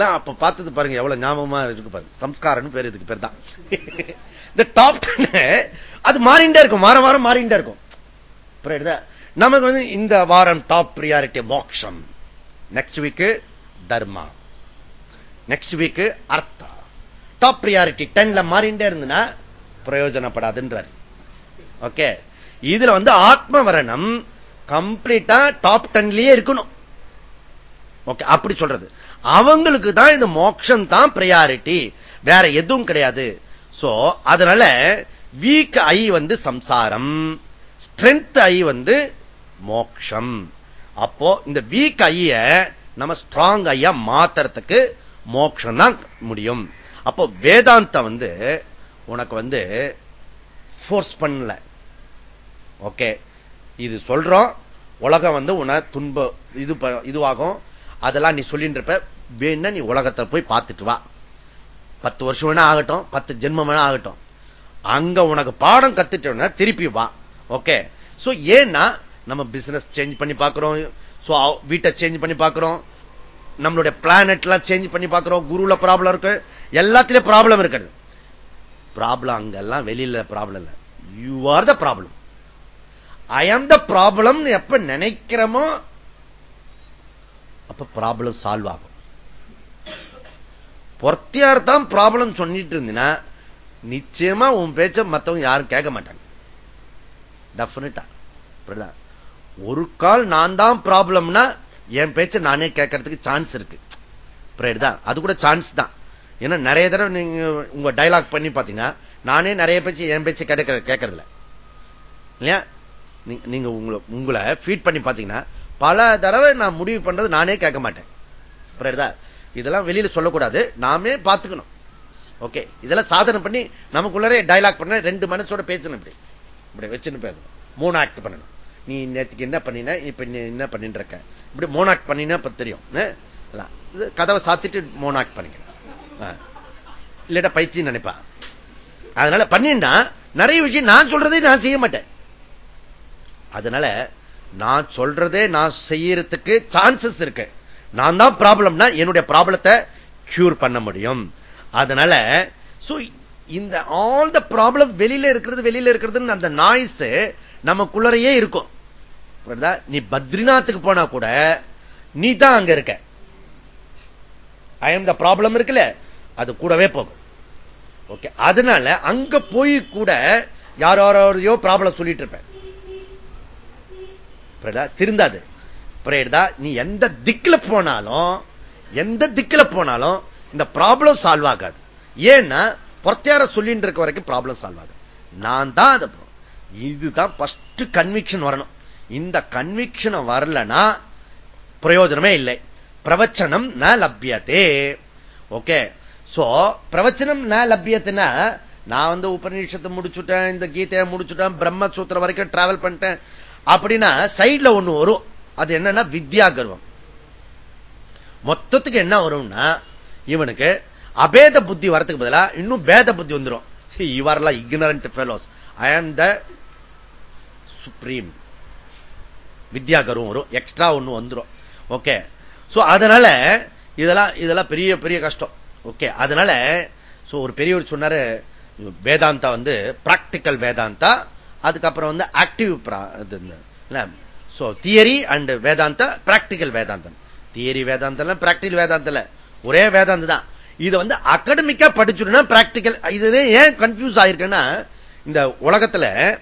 Speaker 1: அப்ப பார்த்தது பாருங்க எவ்வளவு ஞாபகமா இருக்கு பாருங்க. சம்ஸ்காரன் பேர் இதுக்கு பேர் தான். இந்த டாப் டென் அது மாறிண்டே இருக்கும். வாரம் வாரம் மாறிண்டே இருக்கும். நமக்கு வந்து இந்த வாரம் டாப் பிரியாரிட்டி மோக்ஷம். நெக்ஸ்ட் வீக் தர்மா. Next week அர்த்தா. டாப் பிரியாரிட்டி டென்ல மாறிண்டே இருந்துன்னா பிரயோஜனப்படாதுன்றார். ஓகே இதுல வந்து ஆத்ம வரணம் கம்ப்ளீட்டா டாப் டென்லயே இருக்கணும். ஓகே அப்படி சொல்றது. அவங்களுக்கு தான் இந்த மோட்சம் தான் பிரையாரிட்டி வேற எதுவும் கிடையாது. சோ அதனால வீக் ஐ வந்து சம்சாரம். ஸ்ட்ரென்த் ஐ வந்து மோக்ஷம். அப்போ இந்த வீக் ஐய நம்ம ஸ்ட்ராங் ஐயா மாத்துறதுக்கு மோட்சம் தான் முடியும். அப்போ வேதாந்தம் வந்து உனக்கு வந்து போர்ஸ் பண்ணல. ஓகே இது சொல்றோம். உலகம் வந்து உன துன்ப இது இதுவாகும். அதெல்லாம் நீ சொல்லிட்டு இருப்ப வேணா நீ உலகத்தை போய் பார்த்துட்டு வா. பத்து வருஷம் வேணா ஆகட்டும் பத்து ஜென்மம் வேணா ஆகட்டும். அங்க உனக்கு பாடம் கத்துட்டோம்னா திருப்பி வா. ஓகே சோ ஏன்னா நம்ம பிசினஸ் சேஞ்ச் பண்ணி பாக்குறோம் வீட்டை சேஞ்ச் பண்ணி பாக்குறோம் நம்மளுடைய பிளானட் எல்லாம் சேஞ்ச் பண்ணி பாக்குறோம் குருல ப்ராப்ளம் இருக்கு. எல்லாத்திலயும் ப்ராப்ளம் இருக்குது. ப்ராப்ளம் அங்கெல்லாம் வெளியில ப்ராப்ளம் இல்ல. You are the problem I am the problem எப்ப நினைக்கிறோமோ அப்ப ப்ராப்ளம் சால்வ் ஆகும். பொறுத்தியார் தான் ப்ராப்ளம் சொல்லிட்டு இருந்தீங்கன்னா நிச்சயமா உன் பேச்ச மத்தவங்க யாரும் கேட்க மாட்டாங்க. டெபினட்டா ஒரு கால் நான் தான் ப்ராப்ளம்னா என் பேச்ச நானே கேட்கறதுக்கு சான்ஸ் இருக்கு. அது கூட சான்ஸ் தான். ஏன்னா நிறைய தடவை நீங்க உங்க டைலாக் பண்ணி பாத்தீங்கன்னா நானே நிறைய பேச்சு என் பேச்சு கேட்கற கேட்கறதில்ல. இல்லையா? நீங்க உங்களை உங்களை ஃபீட் பண்ணி பாத்தீங்கன்னா பல தடவை நான் முடிவு பண்றது நானே கேட்க மாட்டேன். இதெல்லாம் வெளியில சொல்லக்கூடாது. நாமே பார்த்துக்கணும். ஓகே. இதெல்லாம் சாதனை பண்ணி நமக்குள்ளரே டைலாக் பண்ண ரெண்டு மனசோட பேசணும் இப்படி. இப்படி வச்சுன்னு பேசணும். மூணு ஆக்ட் பண்ணணும். நீ நேற்றுக்கு என்ன பண்ணின? இப்ப என்ன பண்ணிட்டு இருக்க? இப்படி மோனாக்ட் பண்ணினா இப்ப தெரியும். கதவை சாத்திட்டு மோனாக்ட் பண்ணிக்கிறேன் பண்ணிக்கணும். இல்லட்டா பைத்தியம் நினைப்பா. அதனால பண்ணினா நிறைய விஷயம் நான் சொல்றதே நான் செய்ய மாட்டேன். அதனால நான் சொல்றதே நான் செய்யறதுக்கு சான்சஸ் இருக்கு. நான் தான் ப்ராப்ளம்னா என்னுடைய ப்ராப்ளத்தை கியூர் பண்ண முடியும். அதனால இந்த ஆல் த ப்ராப்ளம் வெளியில இருக்கிறது வெளியில இருக்கிறது அந்த நாய்ஸ் நமக்குள்ளரையே இருக்கும். நீ பத்ரிநாத்துக்கு போனா கூட நீ தான் அங்க இருக்க. ஐ எம் த ப்ராப்ளம் இருக்குல்ல அது கூடவே போகும். ஓகே அதனால அங்க போய் கூட யாரோரையோ ப்ராப்ளம் சொல்லிட்டு இருப்பேன். திருந்தாது. நீ எந்த திக்கில் போனாலும் எந்த திக்கில் போனாலும் இந்த ப்ராப்ளம் சால்வ் ஆகாது. ஏன்னா பொறத்தையார சொல்லிட்டு இருக்க வரைக்கும் ப்ராப்ளம் சால்வ் ஆகாது. நான் தான் அதை இதுதான் பஸ்ட் கன்விக்ஷன் வரணும். இந்த கன்விக்ஷன் வரலன்னா பிரயோஜனமே இல்லை. பிரவச்சனம் ந லபியத்தே ஓகே சோ பிரவச்சனம் ந லபியத்துன்னா நான் வந்து உபநிஷத்தை முடிச்சுட்டேன் இந்த கீதையை முடிச்சுட்டேன் பிரம்மசூத்திரம் வரைக்கும் டிராவல் பண்ணிட்டேன். அப்படின்னா சைட்ல ஒண்ணு வரும். அது என்னன்னா வித்யா கர்வம் மொத்தத்துக்கு என்ன வரும்னா இவனுக்கு அபேத புத்தி வரத்துக்கு பதிலா இன்னும் பேத புத்தி வந்துடும் இவரெல்லாம் ignorant fellows I am the supreme வித்யா கருவம் வரும். எக்ஸ்ட்ரா ஒண்ணு வந்துடும் ஓகே சோ அதனால இதெல்லாம் இதெல்லாம் பெரிய பெரிய கஷ்டம். ஓகே அதனால ஒரு பெரியவர் சொன்னாரு வேதாந்தா வந்து பிராக்டிக்கல் வேதாந்தா அதுக்கப்புறம் வந்து active so theory and Vedanta practical Vedantam theory வேதாந்தம் பிராக்டிக்கல் வேதாந்தம் ஒரே வேதாந்தம் தான். இது வந்து அகடமிக்கா படிச்சுடனா பிராக்டிக்கல் இது ஏன் கன்ஃபியூஸ் ஆயிருக்குன்னா இந்த உலகத்துல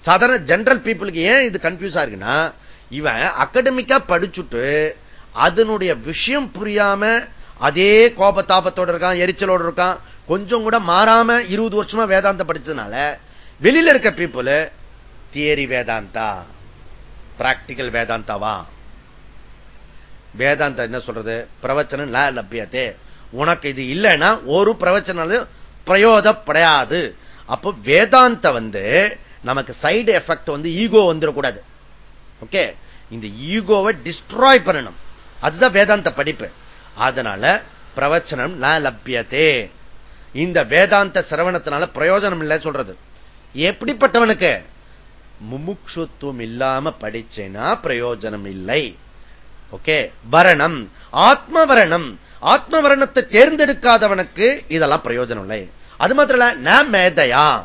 Speaker 1: சாதாரண ஜென்ரல் பீப்புளுக்கு ஏன் இது கன்ஃபியூஸ் ஆயிருக்குன்னா இவன் அகடமிக்கா படிச்சுட்டு அதனுடைய விஷயம் புரியாம அதே கோபத்தாபத்தோட இருக்கான் எரிச்சலோட இருக்கான். கொஞ்சம் கூட மாறாம இருபது வருஷமா வேதாந்தம் படிச்சதுனால வெளியில இருக்க பீப்புள் தியரி வேதாந்தா? பிராக்டிக்கல் வேதாந்தாவா? வேதாந்தா என்ன சொல்றது? பிரவச்சனம் லபியத்தே உனக்கு இது இல்லைன்னா ஒரு பிரவச்சனாலும் பிரயோதப்படையாது. அப்போ வேதாந்த வந்து நமக்கு சைடு எஃபெக்ட் வந்து ஈகோ வந்துடக்கூடாது. ஓகே இந்த ஈகோவை டிஸ்ட்ராய் பண்ணணும். அதுதான் வேதாந்த படிப்பு. அதனால பிரவச்சனம் ந லபியத்தே இந்த வேதாந்த சிரவணத்தினால பிரயோஜனம் இல்லை சொல்றது. எப்படிப்பட்டவனுக்கு? முமுட்சுத்துவம் இல்லாம படிச்சேனா பிரயோஜனம் இல்லை. ஓகே? வரணம். ஆத்மவரணம். ஆத்மவரணத்தை தேர்ந்தெடுக்காதவனுக்கு இதெல்லாம் பிரயோஜனம் இல்லை. அது மாத்திரம் இல்ல நான் மேதையா?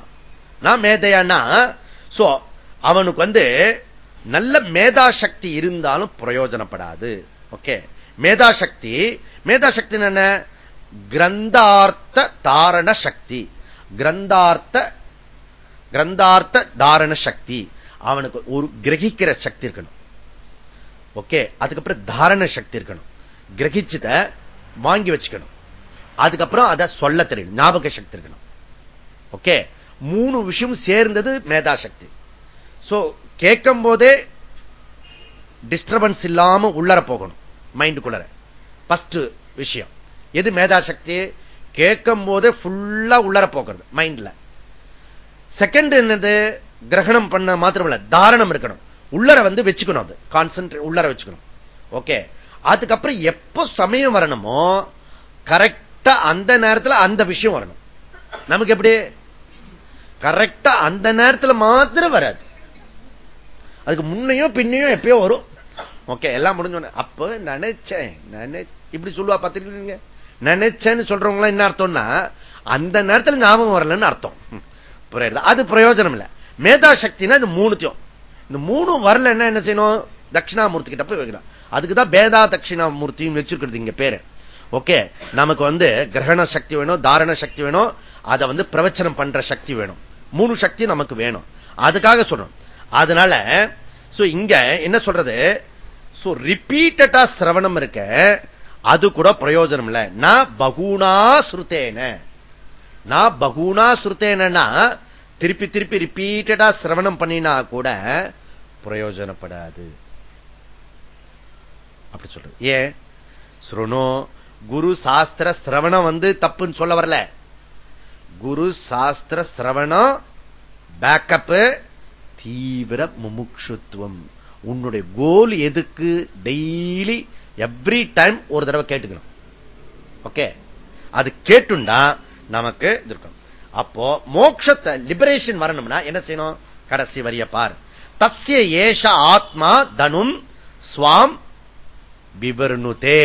Speaker 1: நான் மேதையானா சோ அவனுக்கு வந்து நல்ல மேதா சக்தி இருந்தாலும் பிரயோஜனப்படாது. ஓகே? மேதா சக்தி மேதா சக்தி என்ன? கிரந்தார்த்த தாரண சக்தி. கிரந்தார்த்த கிரந்தார்த்த தாரண சக்தி. அவனுக்கு ஒரு கிரகிக்கிற சக்தி இருக்கணும். ஓகே? அதுக்கப்புறம் தாரண சக்தி இருக்கணும். கிரகிச்சத வாங்கி வச்சுக்கணும். அதுக்கப்புறம் அதை சொல்ல தெரியும். ஞாபக சக்தி இருக்கணும். ஓகே? மூணு விஷயம் சேர்ந்தது மேதா சக்தி. சோ கேட்கும் போதே டிஸ்டர்பன்ஸ் இல்லாம உள்ளர போகணும். மைண்டுக்குள்ளர பஸ்ட் விஷயம். எது மேதா சக்தி? கேட்கும் போதே ஃபுல்லா உள்ளர போகிறது. மைண்ட்ல செகண்ட் என்னது? கிரகணம் பண்ண மாத்திரமில்ல தாரணம் இருக்கணும். உள்ளர வந்து வச்சுக்கணும் அது. கான்சென்ட்ரேட் உள்ளர வச்சுக்கணும். ஓகே அதுக்கப்புறம் எப்போ சமயம் வரணுமோ கரெக்டா அந்த நேரத்தில் அந்த விஷயம் வரணும். நமக்கு எப்படி? கரெக்டா அந்த நேரத்தில் மாத்திரம் வராது. அதுக்கு முன்னையோ பின்னையோ எப்பயோ வரும். ஓகே எல்லாம் முடிஞ்சோன்னு அப்ப நினைச்சேன் இப்படி சொல்லுவா பார்த்துருக்கீங்க? நினைச்சேன்னு சொல்றவங்களாம் என்ன அர்த்தம்னா அந்த நேரத்தில் ஞாபகம் வரலன்னு அர்த்தம். புரியுது அது பிரயோஜனம் இல்லை மேதா சக்தினா இது மூணுத்தையும். இந்த மூணும் வரல என்ன என்ன செய்யணும்? தட்சிணாமூர்த்தி கிட்ட போய் வைக்கணும். அதுக்குதான் பேதா தட்சிணாமூர்த்தியும் வச்சிருக்கிறது இங்க பேரு. ஓகே நமக்கு வந்து கிரகண சக்தி வேணும் தாரண சக்தி வேணும் அதை வந்து பிரவச்சனம் பண்ற சக்தி வேணும். மூணு சக்தி நமக்கு வேணும். அதுக்காக சொல்றோம். அதனால இங்க என்ன சொல்றது? ரிப்பீட்டடா சிரவணம் இருக்க அது கூட பிரயோஜனம் இல்ல நான் பகுனா சுருத்தேன நான் பகுனா சுருத்தேனா திருப்பி திருப்பி ரிப்பீட்டடா சிரவணம் பண்ணினா கூட பிரயோஜனப்படாது. அப்படி சொல்றது ஏன்? சுருணோ குரு சாஸ்திர சிரவணம் வந்து தப்புன்னு சொல்ல வரல. குரு சாஸ்திர சிரவணம் பேக்கப் தீவிர முமுட்சுத்துவம். உன்னுடைய கோல் எதுக்கு? டெய்லி எவ்ரி டைம் ஒரு தடவை கேட்டுக்கணும். ஓகே அது கேட்டுண்டா நமக்கு இருக்கணும். அப்போ மோட்சத்தை லிபரேஷன் வரணும்னா என்ன செய்யணும்? கடைசி வரிய பார். தஸ்ய ஏஷ ஆத்மா தனும் சுவாம் விவர்ணுதே.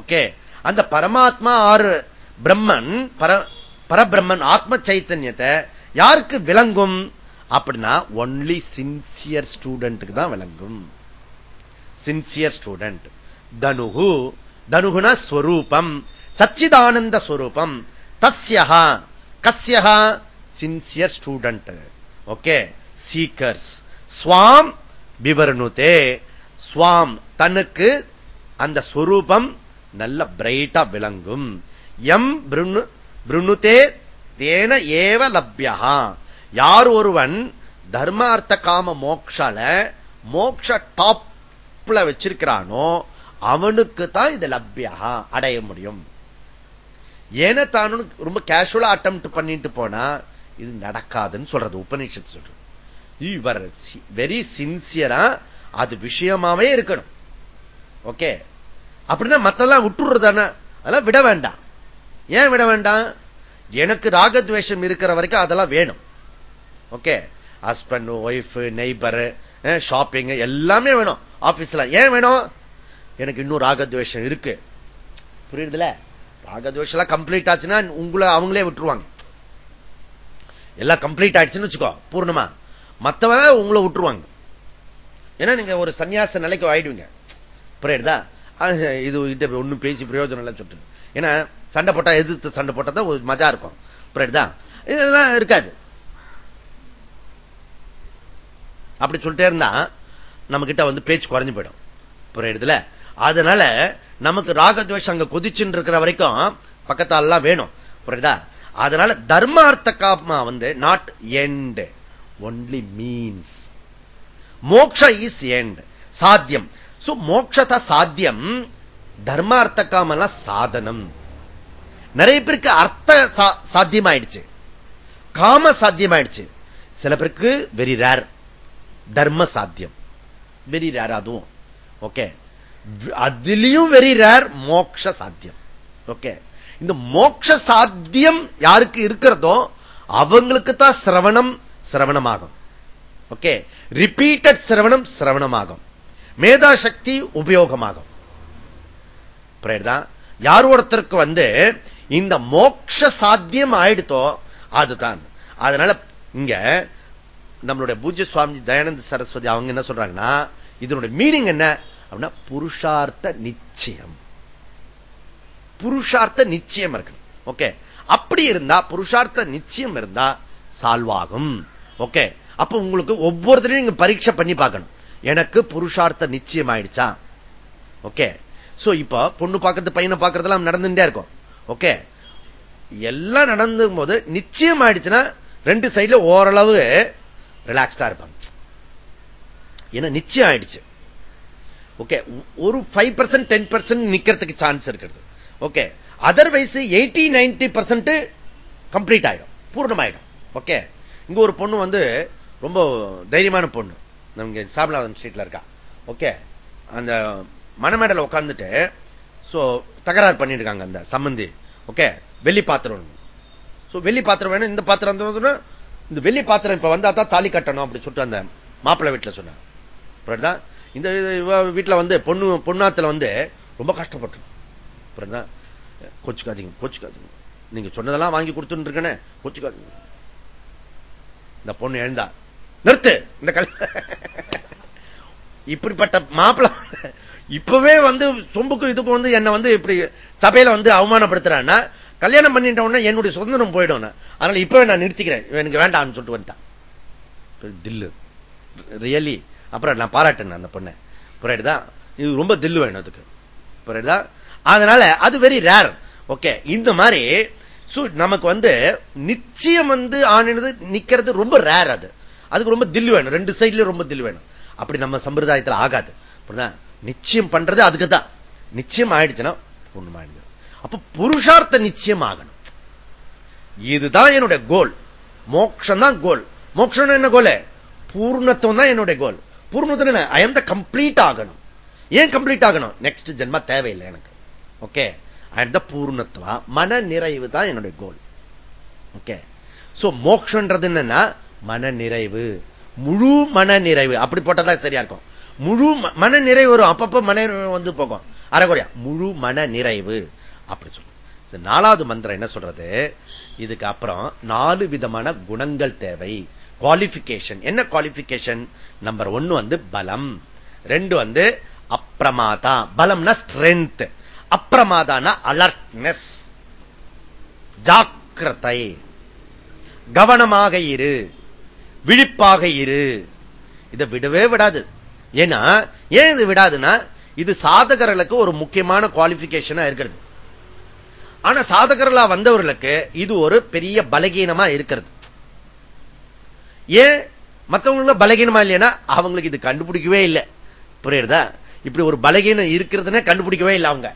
Speaker 1: ஓகே? அந்த பரமாத்மா ஆறு பிரம்மன் பரபிரம்மன் ஆத்ம சைத்தன்யத்தை யாருக்கு விளங்கும்? அப்படின்னா ஒன்லி சின்சியர் ஸ்டூடெண்ட்டுக்கு தான் விளங்கும். Sincere student தனுகு. தனுகுனா ஸ்வரூபம். சச்சிதானந்த ஸ்வரூபம். தஸ்யா கஸ்யா சின்சியர் ஸ்டூடெண்ட் ஓகே சீக்கர்ஸ் ஸ்வாம் விவர்ணுதே ஸ்வாம் தனக்கு அந்த ஸ்வரூபம் நல்ல பிரைட்டா விளங்கும். எம் பிருணுதே தேன ஏவ லப்யா யார் ஒருவன் தர்மார்த்த காம மோக்ஷால மோக்ஷ டாப்ல வச்சிருக்கிறானோ அவனுக்கு தான் இது லப்யா அடைய முடியும். ஏன தானு ரொம்ப கேஷுவலா அட்டம் பண்ணிட்டு போனா இது நடக்காதுன்னு சொல்றது உபநிஷத்து சொல்றது. இவர் வெரி சின்சியரா அது விஷயமாவே இருக்கணும். ஓகே அப்படிதான் மத்தெல்லாம் தானே அதெல்லாம் விட வேண்டாம். ஏன் விட வேண்டாம்? எனக்கு ராகத்வேஷம் இருக்கிற வரைக்கும் அதெல்லாம் வேணும். Okay husband wife neighbour shopping எல்லாமே வேணும். ஆபீஸ்ல ஏன் வேணும்? எனக்கு இன்னும் ராகத்வேஷம் இருக்கு. புரியுதுல? ராகத்வேஷம் கம்ப்ளீட் ஆச்சுன்னா உங்களை அவங்களே விட்டுருவாங்க. எல்லாம் கம்ப்ளீட் ஆயிடுச்சுன்னு வச்சுக்கோ பூர்ணமா. மத்தவங்க உங்களை விட்டுருவாங்க. ஏன்னா நீங்க ஒரு சன்னியாச நிலைக்கு ஆயிடுவீங்க. புரியுதா? இது ஒன்னும் பேசி பிரயோஜனம் இல்லைன்னு சொல்லிட்டு. ஏன்னா சண்டை போட்டா எதிர்த்து சண்டை போட்டா தான் ஒரு மஜா இருக்கும். புரியுதா? இதெல்லாம் இருக்காது. அப்படி சொல்லிட்டே இருந்தா நம்ம கிட்ட வந்து பேச்சு குறைஞ்சு போயிடும். புரியுதுல? அதனால நமக்கு ராகத்வேஷம் அங்க கொதிச்சுட்டு இருக்கிற வரைக்கும் பக்கத்தாலாம் வேணும். புரியுதா? அதனால தர்மார்த்த காமா வந்து நாட் எண்ட் ஒன்லி மீன்ஸ் மோக்ஷ இஸ் எண்ட் சாத்தியம். சோ மோக்ஷத சாத்தியம் தர்மார்த்த காமெல்லாம் சாதனம். நிறைய பேருக்கு அர்த்த சாத்தியமாயிடுச்சு. காம சாத்தியமாயிடுச்சு. சில பேருக்கு வெரி ரேர் தர்ம சாத்தியம். வெரி ரேர் அதுவும். ஓகே அதுலயும் வெரி ரேர் மோக்ஷ சாத்தியம். ஓகே இந்த மோக்ஷ சாத்தியம் யாருக்கு இருக்கிறதோ அவங்களுக்கு தான் சிரவணம் சிரவணமாகும். ஓகே ரிப்பீட்டட் சிரவணம் சிரவணமாகும். மேதா சக்தி உபயோகமாகும் யார் ஒருத்தருக்கு வந்து இந்த மோக்ஷ சாத்தியம் ஆயிடுத்தோ அதுதான். அதனால இங்க நம்மளுடைய பூஜ்ய சுவாமி தயானந்த சரஸ்வதி அவங்க என்ன சொல்றாங்கன்னா இதனுடைய மீனிங் என்ன? அப்படின்னா புருஷார்த்த நிச்சயம். புருஷார்த்த நிச்சயம் இருக்கணும். ஓகே? அப்படி இருந்தா புருஷார்த்த நிச்சயம் இருந்தா சால்வாகும். ஓகே? அப்ப உங்களுக்கு ஒவ்வொருத்தரையும் நீங்க பரீட்சை பண்ணி பார்க்கணும். எனக்கு புருஷார்த்த நிச்சயம் ஆயிடுச்சா? ஓகே? சோ இப்ப பொண்ணு பாக்குறது பையனை பாக்குறதெல்லாம் நடந்துட்டே இருக்கும். ஓகே? எல்லாம் நடந்தும் போது நிச்சயம் ஆயிடுச்சுன்னா ரெண்டு சைட்ல ஓரளவு ரிலாக்ஸ்டா இருப்பாங்க. ஏன்னா நிச்சயம் ஆயிடுச்சு. ஓகே ஒரு ஃபைவ் பர்சன்ட் டென் பர்சன்ட் நிக்கிறதுக்கு சான்ஸ் இருக்கிறது. Okay otherwise eighty ninety percent complete ஆயிடும். பூர்ணமாயிடும். ஓகே இங்க ஒரு பொண்ணு வந்து ரொம்ப தைரியமான பொண்ணு. நமக்கு சாமிநாதன் ஸ்ட்ரீட்ல இருக்கா. ஓகே அந்த மணமேடல உட்காந்துட்டு சோ தகராறு பண்ணிருக்காங்க இருக்காங்க அந்த சம்பந்தி. ஓகே வெள்ளி பாத்திரம் சோ வெள்ளி பாத்திரம் வேணும் இந்த பாத்திரம் வந்து இந்த வெள்ளி பாத்திரம் இப்ப வந்தா தான் தாலி கட்டணும் அப்படி சொல்லிட்டு அந்த மாப்பிள்ளை வீட்டுல சொன்னார் இந்த வீட்டில் வந்து பொண்ணு பொண்ணாத்துல வந்து ரொம்ப கஷ்டப்பட்டு கொச்சுக்காதீங்க கொச்சுக்காதீங்க. நீங்க சொன்னதெல்லாம் வாங்கி கொடுத்துட்டு இருக்கனே கொச்சுக்காதீங்க. இந்த பொண்ணு எழுந்தா நிறுத்து இந்த கல் இப்படிப்பட்ட மாப்பிள்ள இப்பவே வந்து சொம்புக்கு இதுக்கு வந்து என்ன வந்து இப்படி சபையில வந்து அவமானப்படுத்துறான்னா கல்யாணம் பண்ணிட்ட உடனே என்னுடைய சுதந்திரம் போயிடும் அதனால இப்பவே நான் நிறுத்திக்கிறேன். எனக்கு வேண்டாம்னு சொல்லிட்டு வந்துட்டான். தில்லு. ரியலி. அப்புறம் நான் பாராட்டினேன் அந்த பொண்ணை. புரியுதா இது ரொம்ப தில்லு வேணும் அதுக்கு. புரியுதா அதனால அது வெரி ரேர் ஓகே இந்த மாதிரி நமக்கு வந்து நிச்சயம் வந்து ஆணினது நிக்கிறது ரொம்ப ரேர் அது. அதுக்கு ரொம்ப தில்லு வேணும். ரெண்டு சைட்லயும் ரொம்ப தில்லு வேணும். அப்படி நம்ம சம்பிரதாயத்தில் ஆகாது. நிச்சயம் பண்றது அதுக்கு தான். நிச்சயம் ஆயிடுச்சுன்னா ஒண்ணுமாயிடுது அப்ப புருஷார்த்த நிச்சயம் ஆகணும். இதுதான் என்னுடைய கோல் மோட்சம் தான் கோல் மோட்சம் என்ன கோல் பூர்ணத்துவம் தான் என்னுடைய கோல் பூர்ணத்துவம் ஐ எம் த கம்ப்ளீட் ஆகணும். ஏன் கம்ப்ளீட் ஆகணும்? நெக்ஸ்ட் ஜென்மா தேவையில்லை எனக்கு. ஓகே அண்ட் த பூர்ணத்துவா. மன நிறைவு தான் என்னுடைய கோல் ஓகே சோ மோக்ஷன்றது என்னன்னா மன நிறைவு. முழு மன நிறைவு. அப்படி போட்டதான் சரியா இருக்கும். முழு மன நிறைவு வரும். அப்பப்ப மன வந்து போகும். அரைகுறையா முழு மன நிறைவு. அப்படி சொல்லும் நாலாவது மந்திரம் என்ன சொல்றது? இதுக்கு அப்புறம் நாலு விதமான குணங்கள் தேவை. குவாலிபிகேஷன் என்ன குவாலிபிகேஷன் நம்பர் ஒன்னு வந்து பலம். ரெண்டு வந்து அப்பிரமாதா பலம்னா ஸ்ட்ரென்த் அப்பிரமாதான அலர்ட்னஸ் ஜாக்கிரதை. கவனமாக இரு. விழிப்பாக இரு. இதை விடவே விடாது. ஏன்னா ஏன் இது விடாதுன்னா இது சாதகர்களுக்கு ஒரு முக்கியமான குவாலிபிகேஷனா இருக்கிறது. ஆனா சாதகர்களா வந்தவர்களுக்கு இது ஒரு பெரிய பலகீனமா இருக்கிறது. ஏன் மற்றவங்கள பலகீனமா இல்லையா அவங்களுக்கு இது கண்டுபிடிக்கவே இல்லை. புரியுறதா இப்படி ஒரு பலகீனம் இருக்கிறதுனே கண்டுபிடிக்கவே இல்லை அவங்க.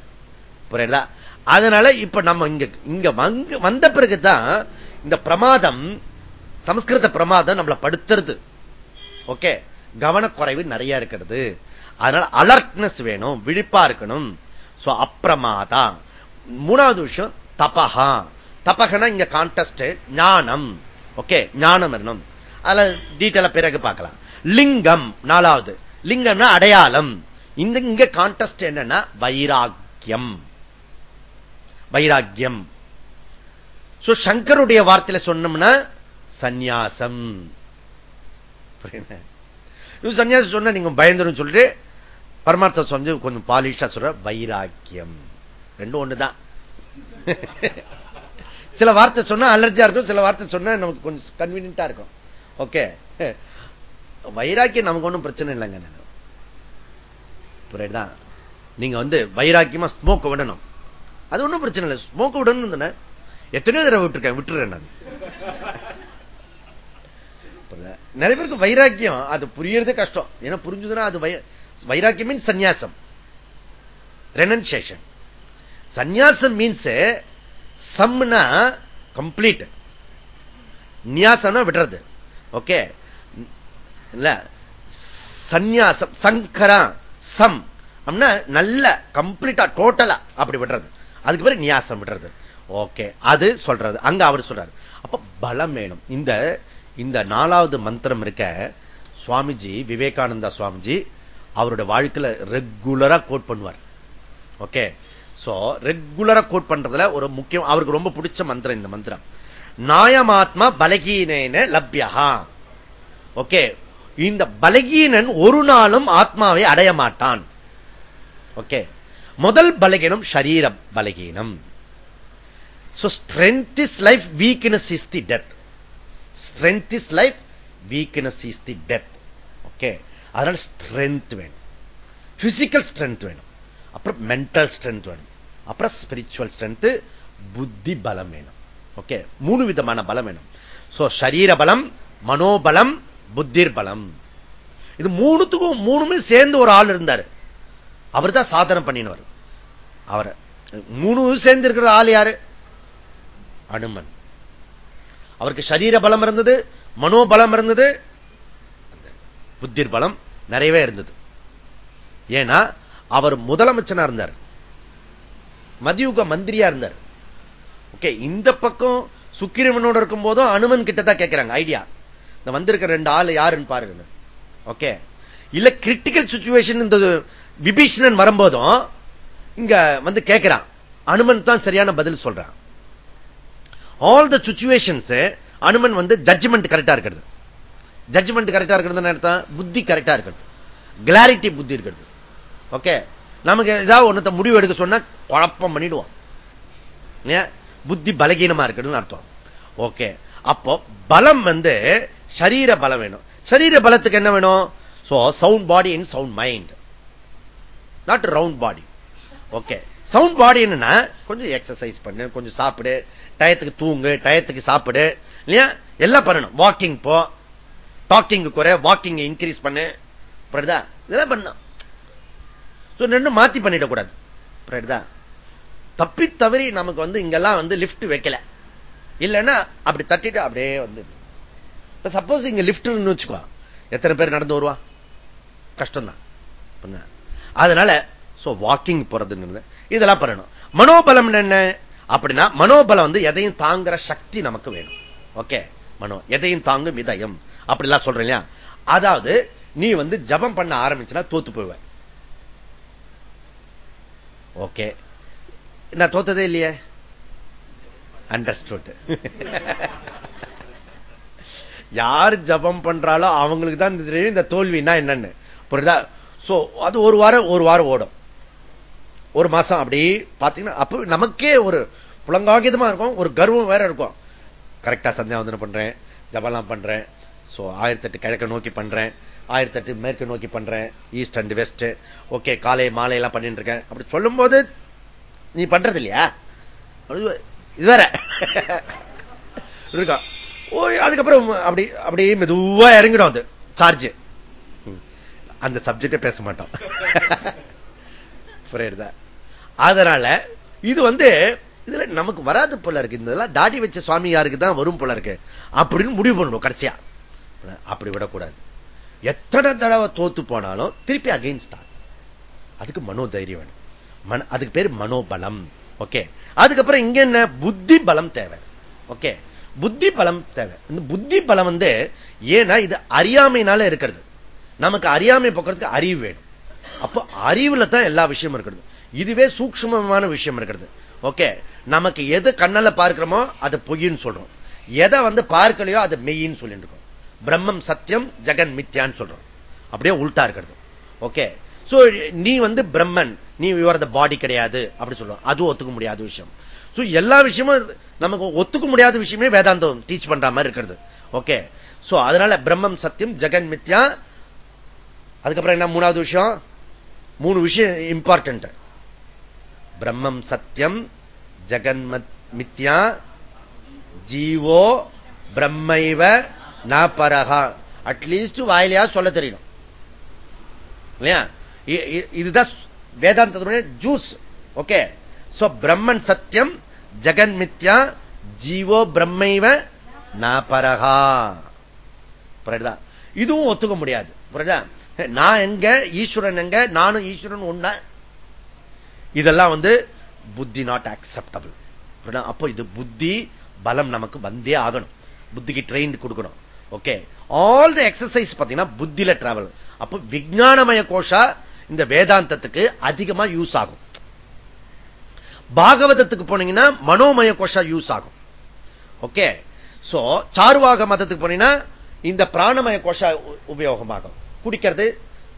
Speaker 1: புரியுதா? அதனால இப்ப நம்ம இங்க இங்க வந்த பிறகுதான் இந்த பிரமாதம் சமஸ்கிருத பிரமாதம் நம்மளை படுத்துறது. ஓகே? கவனக்குறைவு நிறைய இருக்கிறது. அதனால அலர்ட்னஸ் வேணும் விழிப்பா இருக்கணும். அப்பிரமாதா. மூணாவது விஷயம் தபகா தபகனா இங்க கான்டெஸ்ட் ஞானம். ஓகே? ஞானம் வரணும். அதுல டீட்டெயிலா பிறகு பார்க்கலாம். லிங்கம் நாலாவது. லிங்கம்னா அடையாளம். இந்த இங்க கான்டெஸ்ட் என்னன்னா வைராக்கியம். வைராக்கியம். சங்கருடைய வார்த்தையில சொன்னோம்னா சந்நியாசம். சன்னியாசம் சொன்ன நீங்க பயந்துரும் சொல்லிட்டு பரமார்த்தம் சொல்லி கொஞ்சம் பாலிஷா சொல்ற வைராக்கியம். ரெண்டும் ஒண்ணுதான். சில வார்த்தை சொன்னா அலர்ஜியா இருக்கும் சில வார்த்தை சொன்னா நமக்கு கொஞ்சம் கன்வீனியன்டா இருக்கும். ஓகே. வைராக்கியம் நமக்கு ஒன்றும் பிரச்சனை இல்லைங்க புரியுதா? நீங்க வந்து வைராக்கியமா ஸ்மோக்க விடணும். அது ஒன்றும் பிரச்சனை இல்லை. ஸ்மோக்க விடணும் தானே எத்தனையோ தடவை விட்டுருக்கேன் விட்டுறேன் நான். நிறைய பேருக்கு வைராக்கியம் அது புரியறது கஷ்டம். ஏன்னா புரிஞ்சுதுன்னா அது வைராக்கியம் மீன்ஸ் சந்நியாசம். ரெனன்சேஷன் சன்னியாசம் மீன்ஸ் சம்னா கம்ப்ளீட் நியாசம்னா விடுறது. ஓகே? இல்ல. சந்நியாசம் சங்கரா சம். அப்படின்னா நல்ல கம்ப்ளீட்டா டோட்டலா அப்படி விடுறது. அதுக்கு பிறகு நியாசம் விடுறது. ஓகே. அது சொல்றது. அங்க அவர் சொல்றாரு. அப்ப பலம் வேணும். இந்த இந்த நாலாவது மந்திரம் இருக்க சுவாமிஜி விவேகானந்தா சுவாமிஜி அவருடைய வாழ்க்கையில ரெகுலரா கோட் பண்ணுவார். ஓகே? சோ ரெகுலரா கோட் பண்றதுல ஒரு முக்கியம் அவருக்கு ரொம்ப பிடிச்ச மந்திரம் இந்த மந்திரம். நாயமாத்மா பலகீனேன லப்யா ஓகே. இந்த பலகீனன் ஒரு நாளும் ஆத்மாவை அடைய மாட்டான். ஓகே. முதல் பலகீனம் சரீர பலகீனம். Strength is life weakness is the death strength is life weakness is the death okay. அதனால ஸ்ட்ரென்த் வேணும். பிசிக்கல் ஸ்ட்ரென்த் வேணும். அப்புறம் மென்டல் ஸ்ட்ரென்த் வேணும். அப்புறம் ஸ்பிரிச்சுவல் ஸ்ட்ரென்த் புத்தி பலம் வேணும். ஓகே மூணு விதமான பலம் வேணும். சோ சரீர பலம் மனோபலம் புத்திர் பலம். இது மூணுத்துக்கும் மூணுமே சேர்ந்து ஒரு ஆள் இருந்தார். அவர் தான் சாதனை பண்ணினவர். அவர் மூணு சேர்ந்து இருக்கிற ஆள் யாரு? அனுமன். அவருக்கு சரீர பலம் இருந்தது மனோபலம் இருந்தது புத்திர் பலம் நிறையவே இருந்தது. ஏன்னா அவர் முதலமைச்சனா இருந்தார். மதியுக மந்திரியா இருந்தார். ஓகே இந்த பக்கம் சுக்கிரமனோட இருக்கும் போதும் அனுமன் கிட்ட தான் கேட்கிறாங்க ஐடியா இந்த வந்திருக்க ரெண்டு ஆள் யாருன்னு பாருங்க. ஓகே இல்ல கிரிட்டிக்கல் சுச்சுவேஷன் இந்த விபீஷணன் வரும்போதும் இங்க வந்து கேட்கிறான் அனுமன் தான் சரியான பதில் சொல்றான். ஆல் த சுச்சுவேஷன்ஸ் அனுமன் வந்து ஜட்ஜ்மெண்ட் கரெக்டா இருக்கிறது. ஜட்ஜ்மெண்ட் கரெக்டா இருக்கிறது அர்த்தம்? புத்தி கரெக்டா இருக்கிறது. கிளாரிட்டி புத்தி இருக்கிறது. ஓகே நமக்கு ஏதாவது ஒன்னத்தை முடிவு எடுக்க சொன்னா குழப்பம் பண்ணிடுவோம். புத்தி பலகீனமா இருக்குன்னு அர்த்தம். ஓகே. அப்போ பலம் வந்து சரீர பலம் வேணும். சரீர பலத்துக்கு என்ன வேணும்? So sound body in sound mind not round body okay sound body என்னன்னா கொஞ்சம் எக்ஸசைஸ் பண்ணு கொஞ்சம் சாப்பிடு டயத்துக்கு தூங்கு டயத்துக்கு சாப்பிடு இல்லையா? எல்லாம் பண்ணணும். வாக்கிங் போ. டாக்கிங் குறை வாக்கிங் இன்க்ரீஸ் பண்ணு. புரியுதா? இதெல்லாம் பண்ணும் ரெண்டு மாத்தி பண்ணிடக்கூடாது. புரியுதா? தப்பி தவறி நமக்கு வந்து இங்கெல்லாம் வந்து லிப்ட் வைக்கல. இல்லைன்னா அப்படி தட்டிட்டு அப்படியே வந்து சப்போஸ் இங்க லிப்ட் வச்சுக்கோ. எத்தனை பேர் நடந்து வருவா? கஷ்டம் தான் அதனால வாக்கிங் போறது இதெல்லாம் பண்ணணும். மனோபலம் என்ன? அப்படின்னா மனோபலம் வந்து எதையும் தாங்குற சக்தி நமக்கு வேணும். ஓகே மனோ எதையும் தாங்கும் இதயம். அப்படிலாம் சொல்றேன் இல்லையா? அதாவது நீ வந்து ஜபம் பண்ண ஆரம்பிச்சுன்னா தோத்து போயிவ ஓகே நான் தோத்ததே இல்லையே. அண்டர்ஸ்டுட் யார் ஜபம் பண்றாலோ அவங்களுக்கு தான் தெரியும் இந்த தோல்வினா என்னன்னு. புரியுதா? சோ அது ஒரு வாரம் ஒரு வாரம் ஓடும். ஒரு மாசம் அப்படி பாத்தீங்கன்னா அப்ப நமக்கே ஒரு புலங்காகிதமா இருக்கும் ஒரு கர்வம் வேற இருக்கும். கரெக்டா சந்தியாவந்தனம் பண்றேன் ஜபலாம் பண்றேன். சோ ஆயிரத்தெட்டு கிழக்க நோக்கி பண்றேன் ஆயிரத்தெட்டு மேற்கு நோக்கி பண்றேன் ஈஸ்ட் அண்ட் வெஸ்ட் ஓகே காலை மாலை எல்லாம் பண்ணிட்டு இருக்கேன். அப்படி சொல்லும் போது நீ பண்றது இல்லையா இது வேற. இருக்கான் ஓய் அதுக்கப்புறம் அப்படி அப்படியே மெதுவா இறங்கிடும் அது சார்ஜ் அந்த சப்ஜெக்டே பேச மாட்டோம். புரியுதா? அதனால இது வந்து இதுல நமக்கு வராது போல இருக்கு. இதெல்லாம் தாடி வச்ச சுவாமி யாருக்கு தான் வரும் போல இருக்கு. அப்படின்னு முடிவு பண்ணணும் கடைசியா. அப்படி விடக்கூடாது. எத்தனை தடவை தோத்து போனாலும் திருப்பி அகைன்ஸ்ட் அதுக்கு மனோதைரியம் வேணும். அதுக்கு பேர் மனோபலம். ஓகே அதுக்கப்புறம் இங்க என்ன? புத்தி பலம் தேவை. ஓகே புத்தி பலம் தேவை. இந்த புத்தி பலம் வந்து ஏன்னா இது அறியாமைனால இருக்கிறது. நமக்கு அறியாமை போக்குறதுக்கு அறிவு வேணும். அப்போ அறிவுல தான் எல்லா விஷயமும் இருக்கிறது. இதுவே சூக்மமான விஷயம் இருக்கிறது. ஓகே நமக்கு எது கண்ணால பார்க்கிறோமோ அதை பொய்ன்னு சொல்றோம். எதை வந்து பார்க்கலையோ அது மெய்ன்னு சொல்லிட்டு இருக்கோம். பிரம்மம் சத்தியம் ஜெகன் மித்யான்னு சொல்றோம். அப்படியே உள்டா இருக்கிறது. ஓகே சோ நீ வந்து பிரம்மன். நீ யுவர் பாடி கிடையாது அப்படி சொல்லுவோம் அதுவும் ஒத்துக்க முடியாத விஷயம். சோ எல்லா விஷயமும் நமக்கு ஒத்துக்க முடியாத விஷயமே வேதாந்தம் டீச் பண்ற மாதிரி இருக்கிறது. ஓகே சோ அதனால பிரம்மம் சத்தியம் ஜெகன் மித்யா. அதுக்கப்புறம் என்ன மூணாவது விஷயம்? மூணு விஷயம் இம்பார்ட்டன்ட் பிரம்மம் சத்தியம் ஜெகன் மித்யா. ஜீவோ பிரம்மைவ ந பரகா அட்லீஸ்ட் வாயிலையா சொல்ல தெரியணும் இல்லையா? இதுதான் வேதாந்தத்துடைய ஜூஸ் ஓகே சோ பிரம்மன் சத்தியம் ஜெகன் மித்யா ஜீவோ பிரம்மைவ நாபரகா புரியுதா? இதுவும் ஒத்துக்க முடியாது. புரியுதா? நான் எங்க ஈஸ்வரன் எங்க நானும் ஈஸ்வரன் ஒண்ண இதெல்லாம் வந்து புத்தி நாட் அக்செப்டபிள் அப்போ இது புத்தி பலம் நமக்கு வந்தே ஆகணும். புத்திக்கு ட்ரெயின் கொடுக்கணும். ஓகே ஆல் த எக்ஸசைஸ் பாத்தீங்கன்னா புத்தியில டிராவல் அப்போ விஜயானமய கோஷா இந்த வேதாந்தத்துக்கு அதிகமா யூஸ் ஆகும். பாகவதத்துக்கு போனீங்கன்னா மனோமய கோஷா யூஸ் ஆகும். ஓகே? சோ சார்வாக மதத்துக்கு போனீங்கன்னா இந்த பிராணமய கோஷா உபயோகமாகும். குடிக்கிறது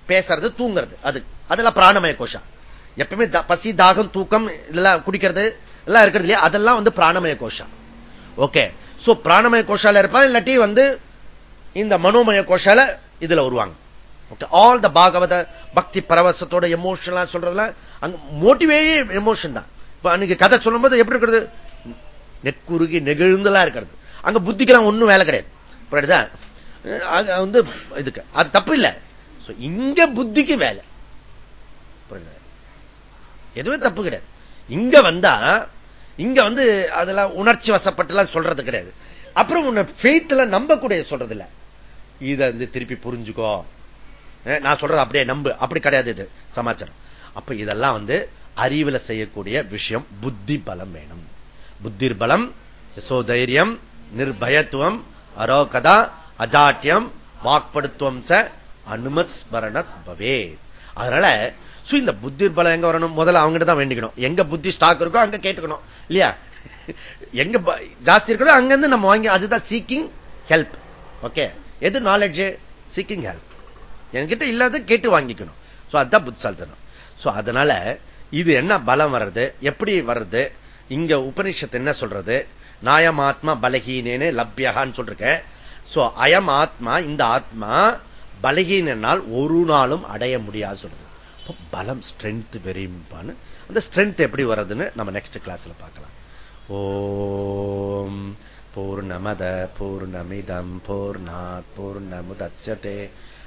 Speaker 1: பேசுறது தூங்குறது. அது அதெல்லாம் பிராணமய கோஷா. எப்பவுமே பசி தாகம் தூக்கம் இதெல்லாம் குடிக்கிறது எல்லாம் இருக்கிறது இல்லையா? அதெல்லாம் வந்து பிராணமய கோஷா. ஓகே? சோ பிராணமய கோஷால இருப்பான் இல்லாட்டி வந்து இந்த மனோமய கோஷால இதுல வருவாங்க. ஆல் த பாகவத பக்தி பரவசத்தோட எமோஷன் சொல்றதுல அங்க மோட்டிவே எமோஷன் தான். இப்ப அன்னைக்கு கதை சொல்லும்போது எப்படி இருக்கிறது? நெற்குருகி நெகிழ்ந்தெல்லாம் இருக்கிறது. அங்க புத்திக்கெல்லாம் ஒண்ணும் வேலை கிடையாது. புரியுதா? வந்து இதுக்கு அது தப்பு இல்லை. இங்க புத்திக்கு வேலை. எதுவுமே தப்பு கிடையாது. இங்க வந்தா இங்க வந்து அதெல்லாம் உணர்ச்சி வசப்பட்டுலாம் சொல்றது கிடையாது. அப்புறம் உன்னை ஃபெய்த்ல நம்பக்கூடிய சொல்றது இல்லை இதை வந்து திருப்பி புரிஞ்சுக்கோ. நான் சொல்றது அப்படியே நம்பு. அப்படி கிடையாது இது. சமாச்சாரம். அப்ப இதெல்லாம் வந்து அறிவுல செய்யக்கூடிய விஷயம். புத்தி பலம் வேணும். புத்திர் பலம் யசோதைரியம் நிர்பயத்துவம் அரோகதா அஜாட்டியம் வாக்படுத்துவம் ச அனுமஸ்மரண பவே அதனால இந்த புத்திர் பலம் எங்க வரணும்? முதல்ல அவங்ககிட்ட தான் வேண்டிக்கணும். எங்க புத்தி ஸ்டாக் இருக்கோ அங்க கேட்டுக்கணும். இல்லையா? எங்க ஜாஸ்தி இருக்கணும் அங்கிருந்து நம்ம வாங்கி அதுதான் சீக்கிங் ஹெல்ப் ஓகே எது நாலேஜ் சீக்கிங் ஹெல்ப் என்கிட்ட இல்லாத கேட்டு வாங்கிக்கணும். அதுதான் புத்தால்தனம் அதனால இது என்ன பலம் வர்றது? எப்படி வர்றது? இங்க உபனிஷத்து என்ன சொல்றது? நாயம் ஆத்மா பலகீனேன்னு லப்யகான்னு சொல்றேன் அயம் ஆத்மா இந்த ஆத்மா பலகீனால் ஒரு நாளும் அடைய முடியாது சொல்றது. பலம் ஸ்ட்ரென்த் வெரி இம்பான்னு அந்த ஸ்ட்ரென்த் எப்படி வர்றதுன்னு நம்ம நெக்ஸ்ட் கிளாஸ்ல பார்க்கலாம். ஓம் பூர்ணமத பூர்ணமிதம் பூர்ணாத் பூர்ணமுதச்சதே.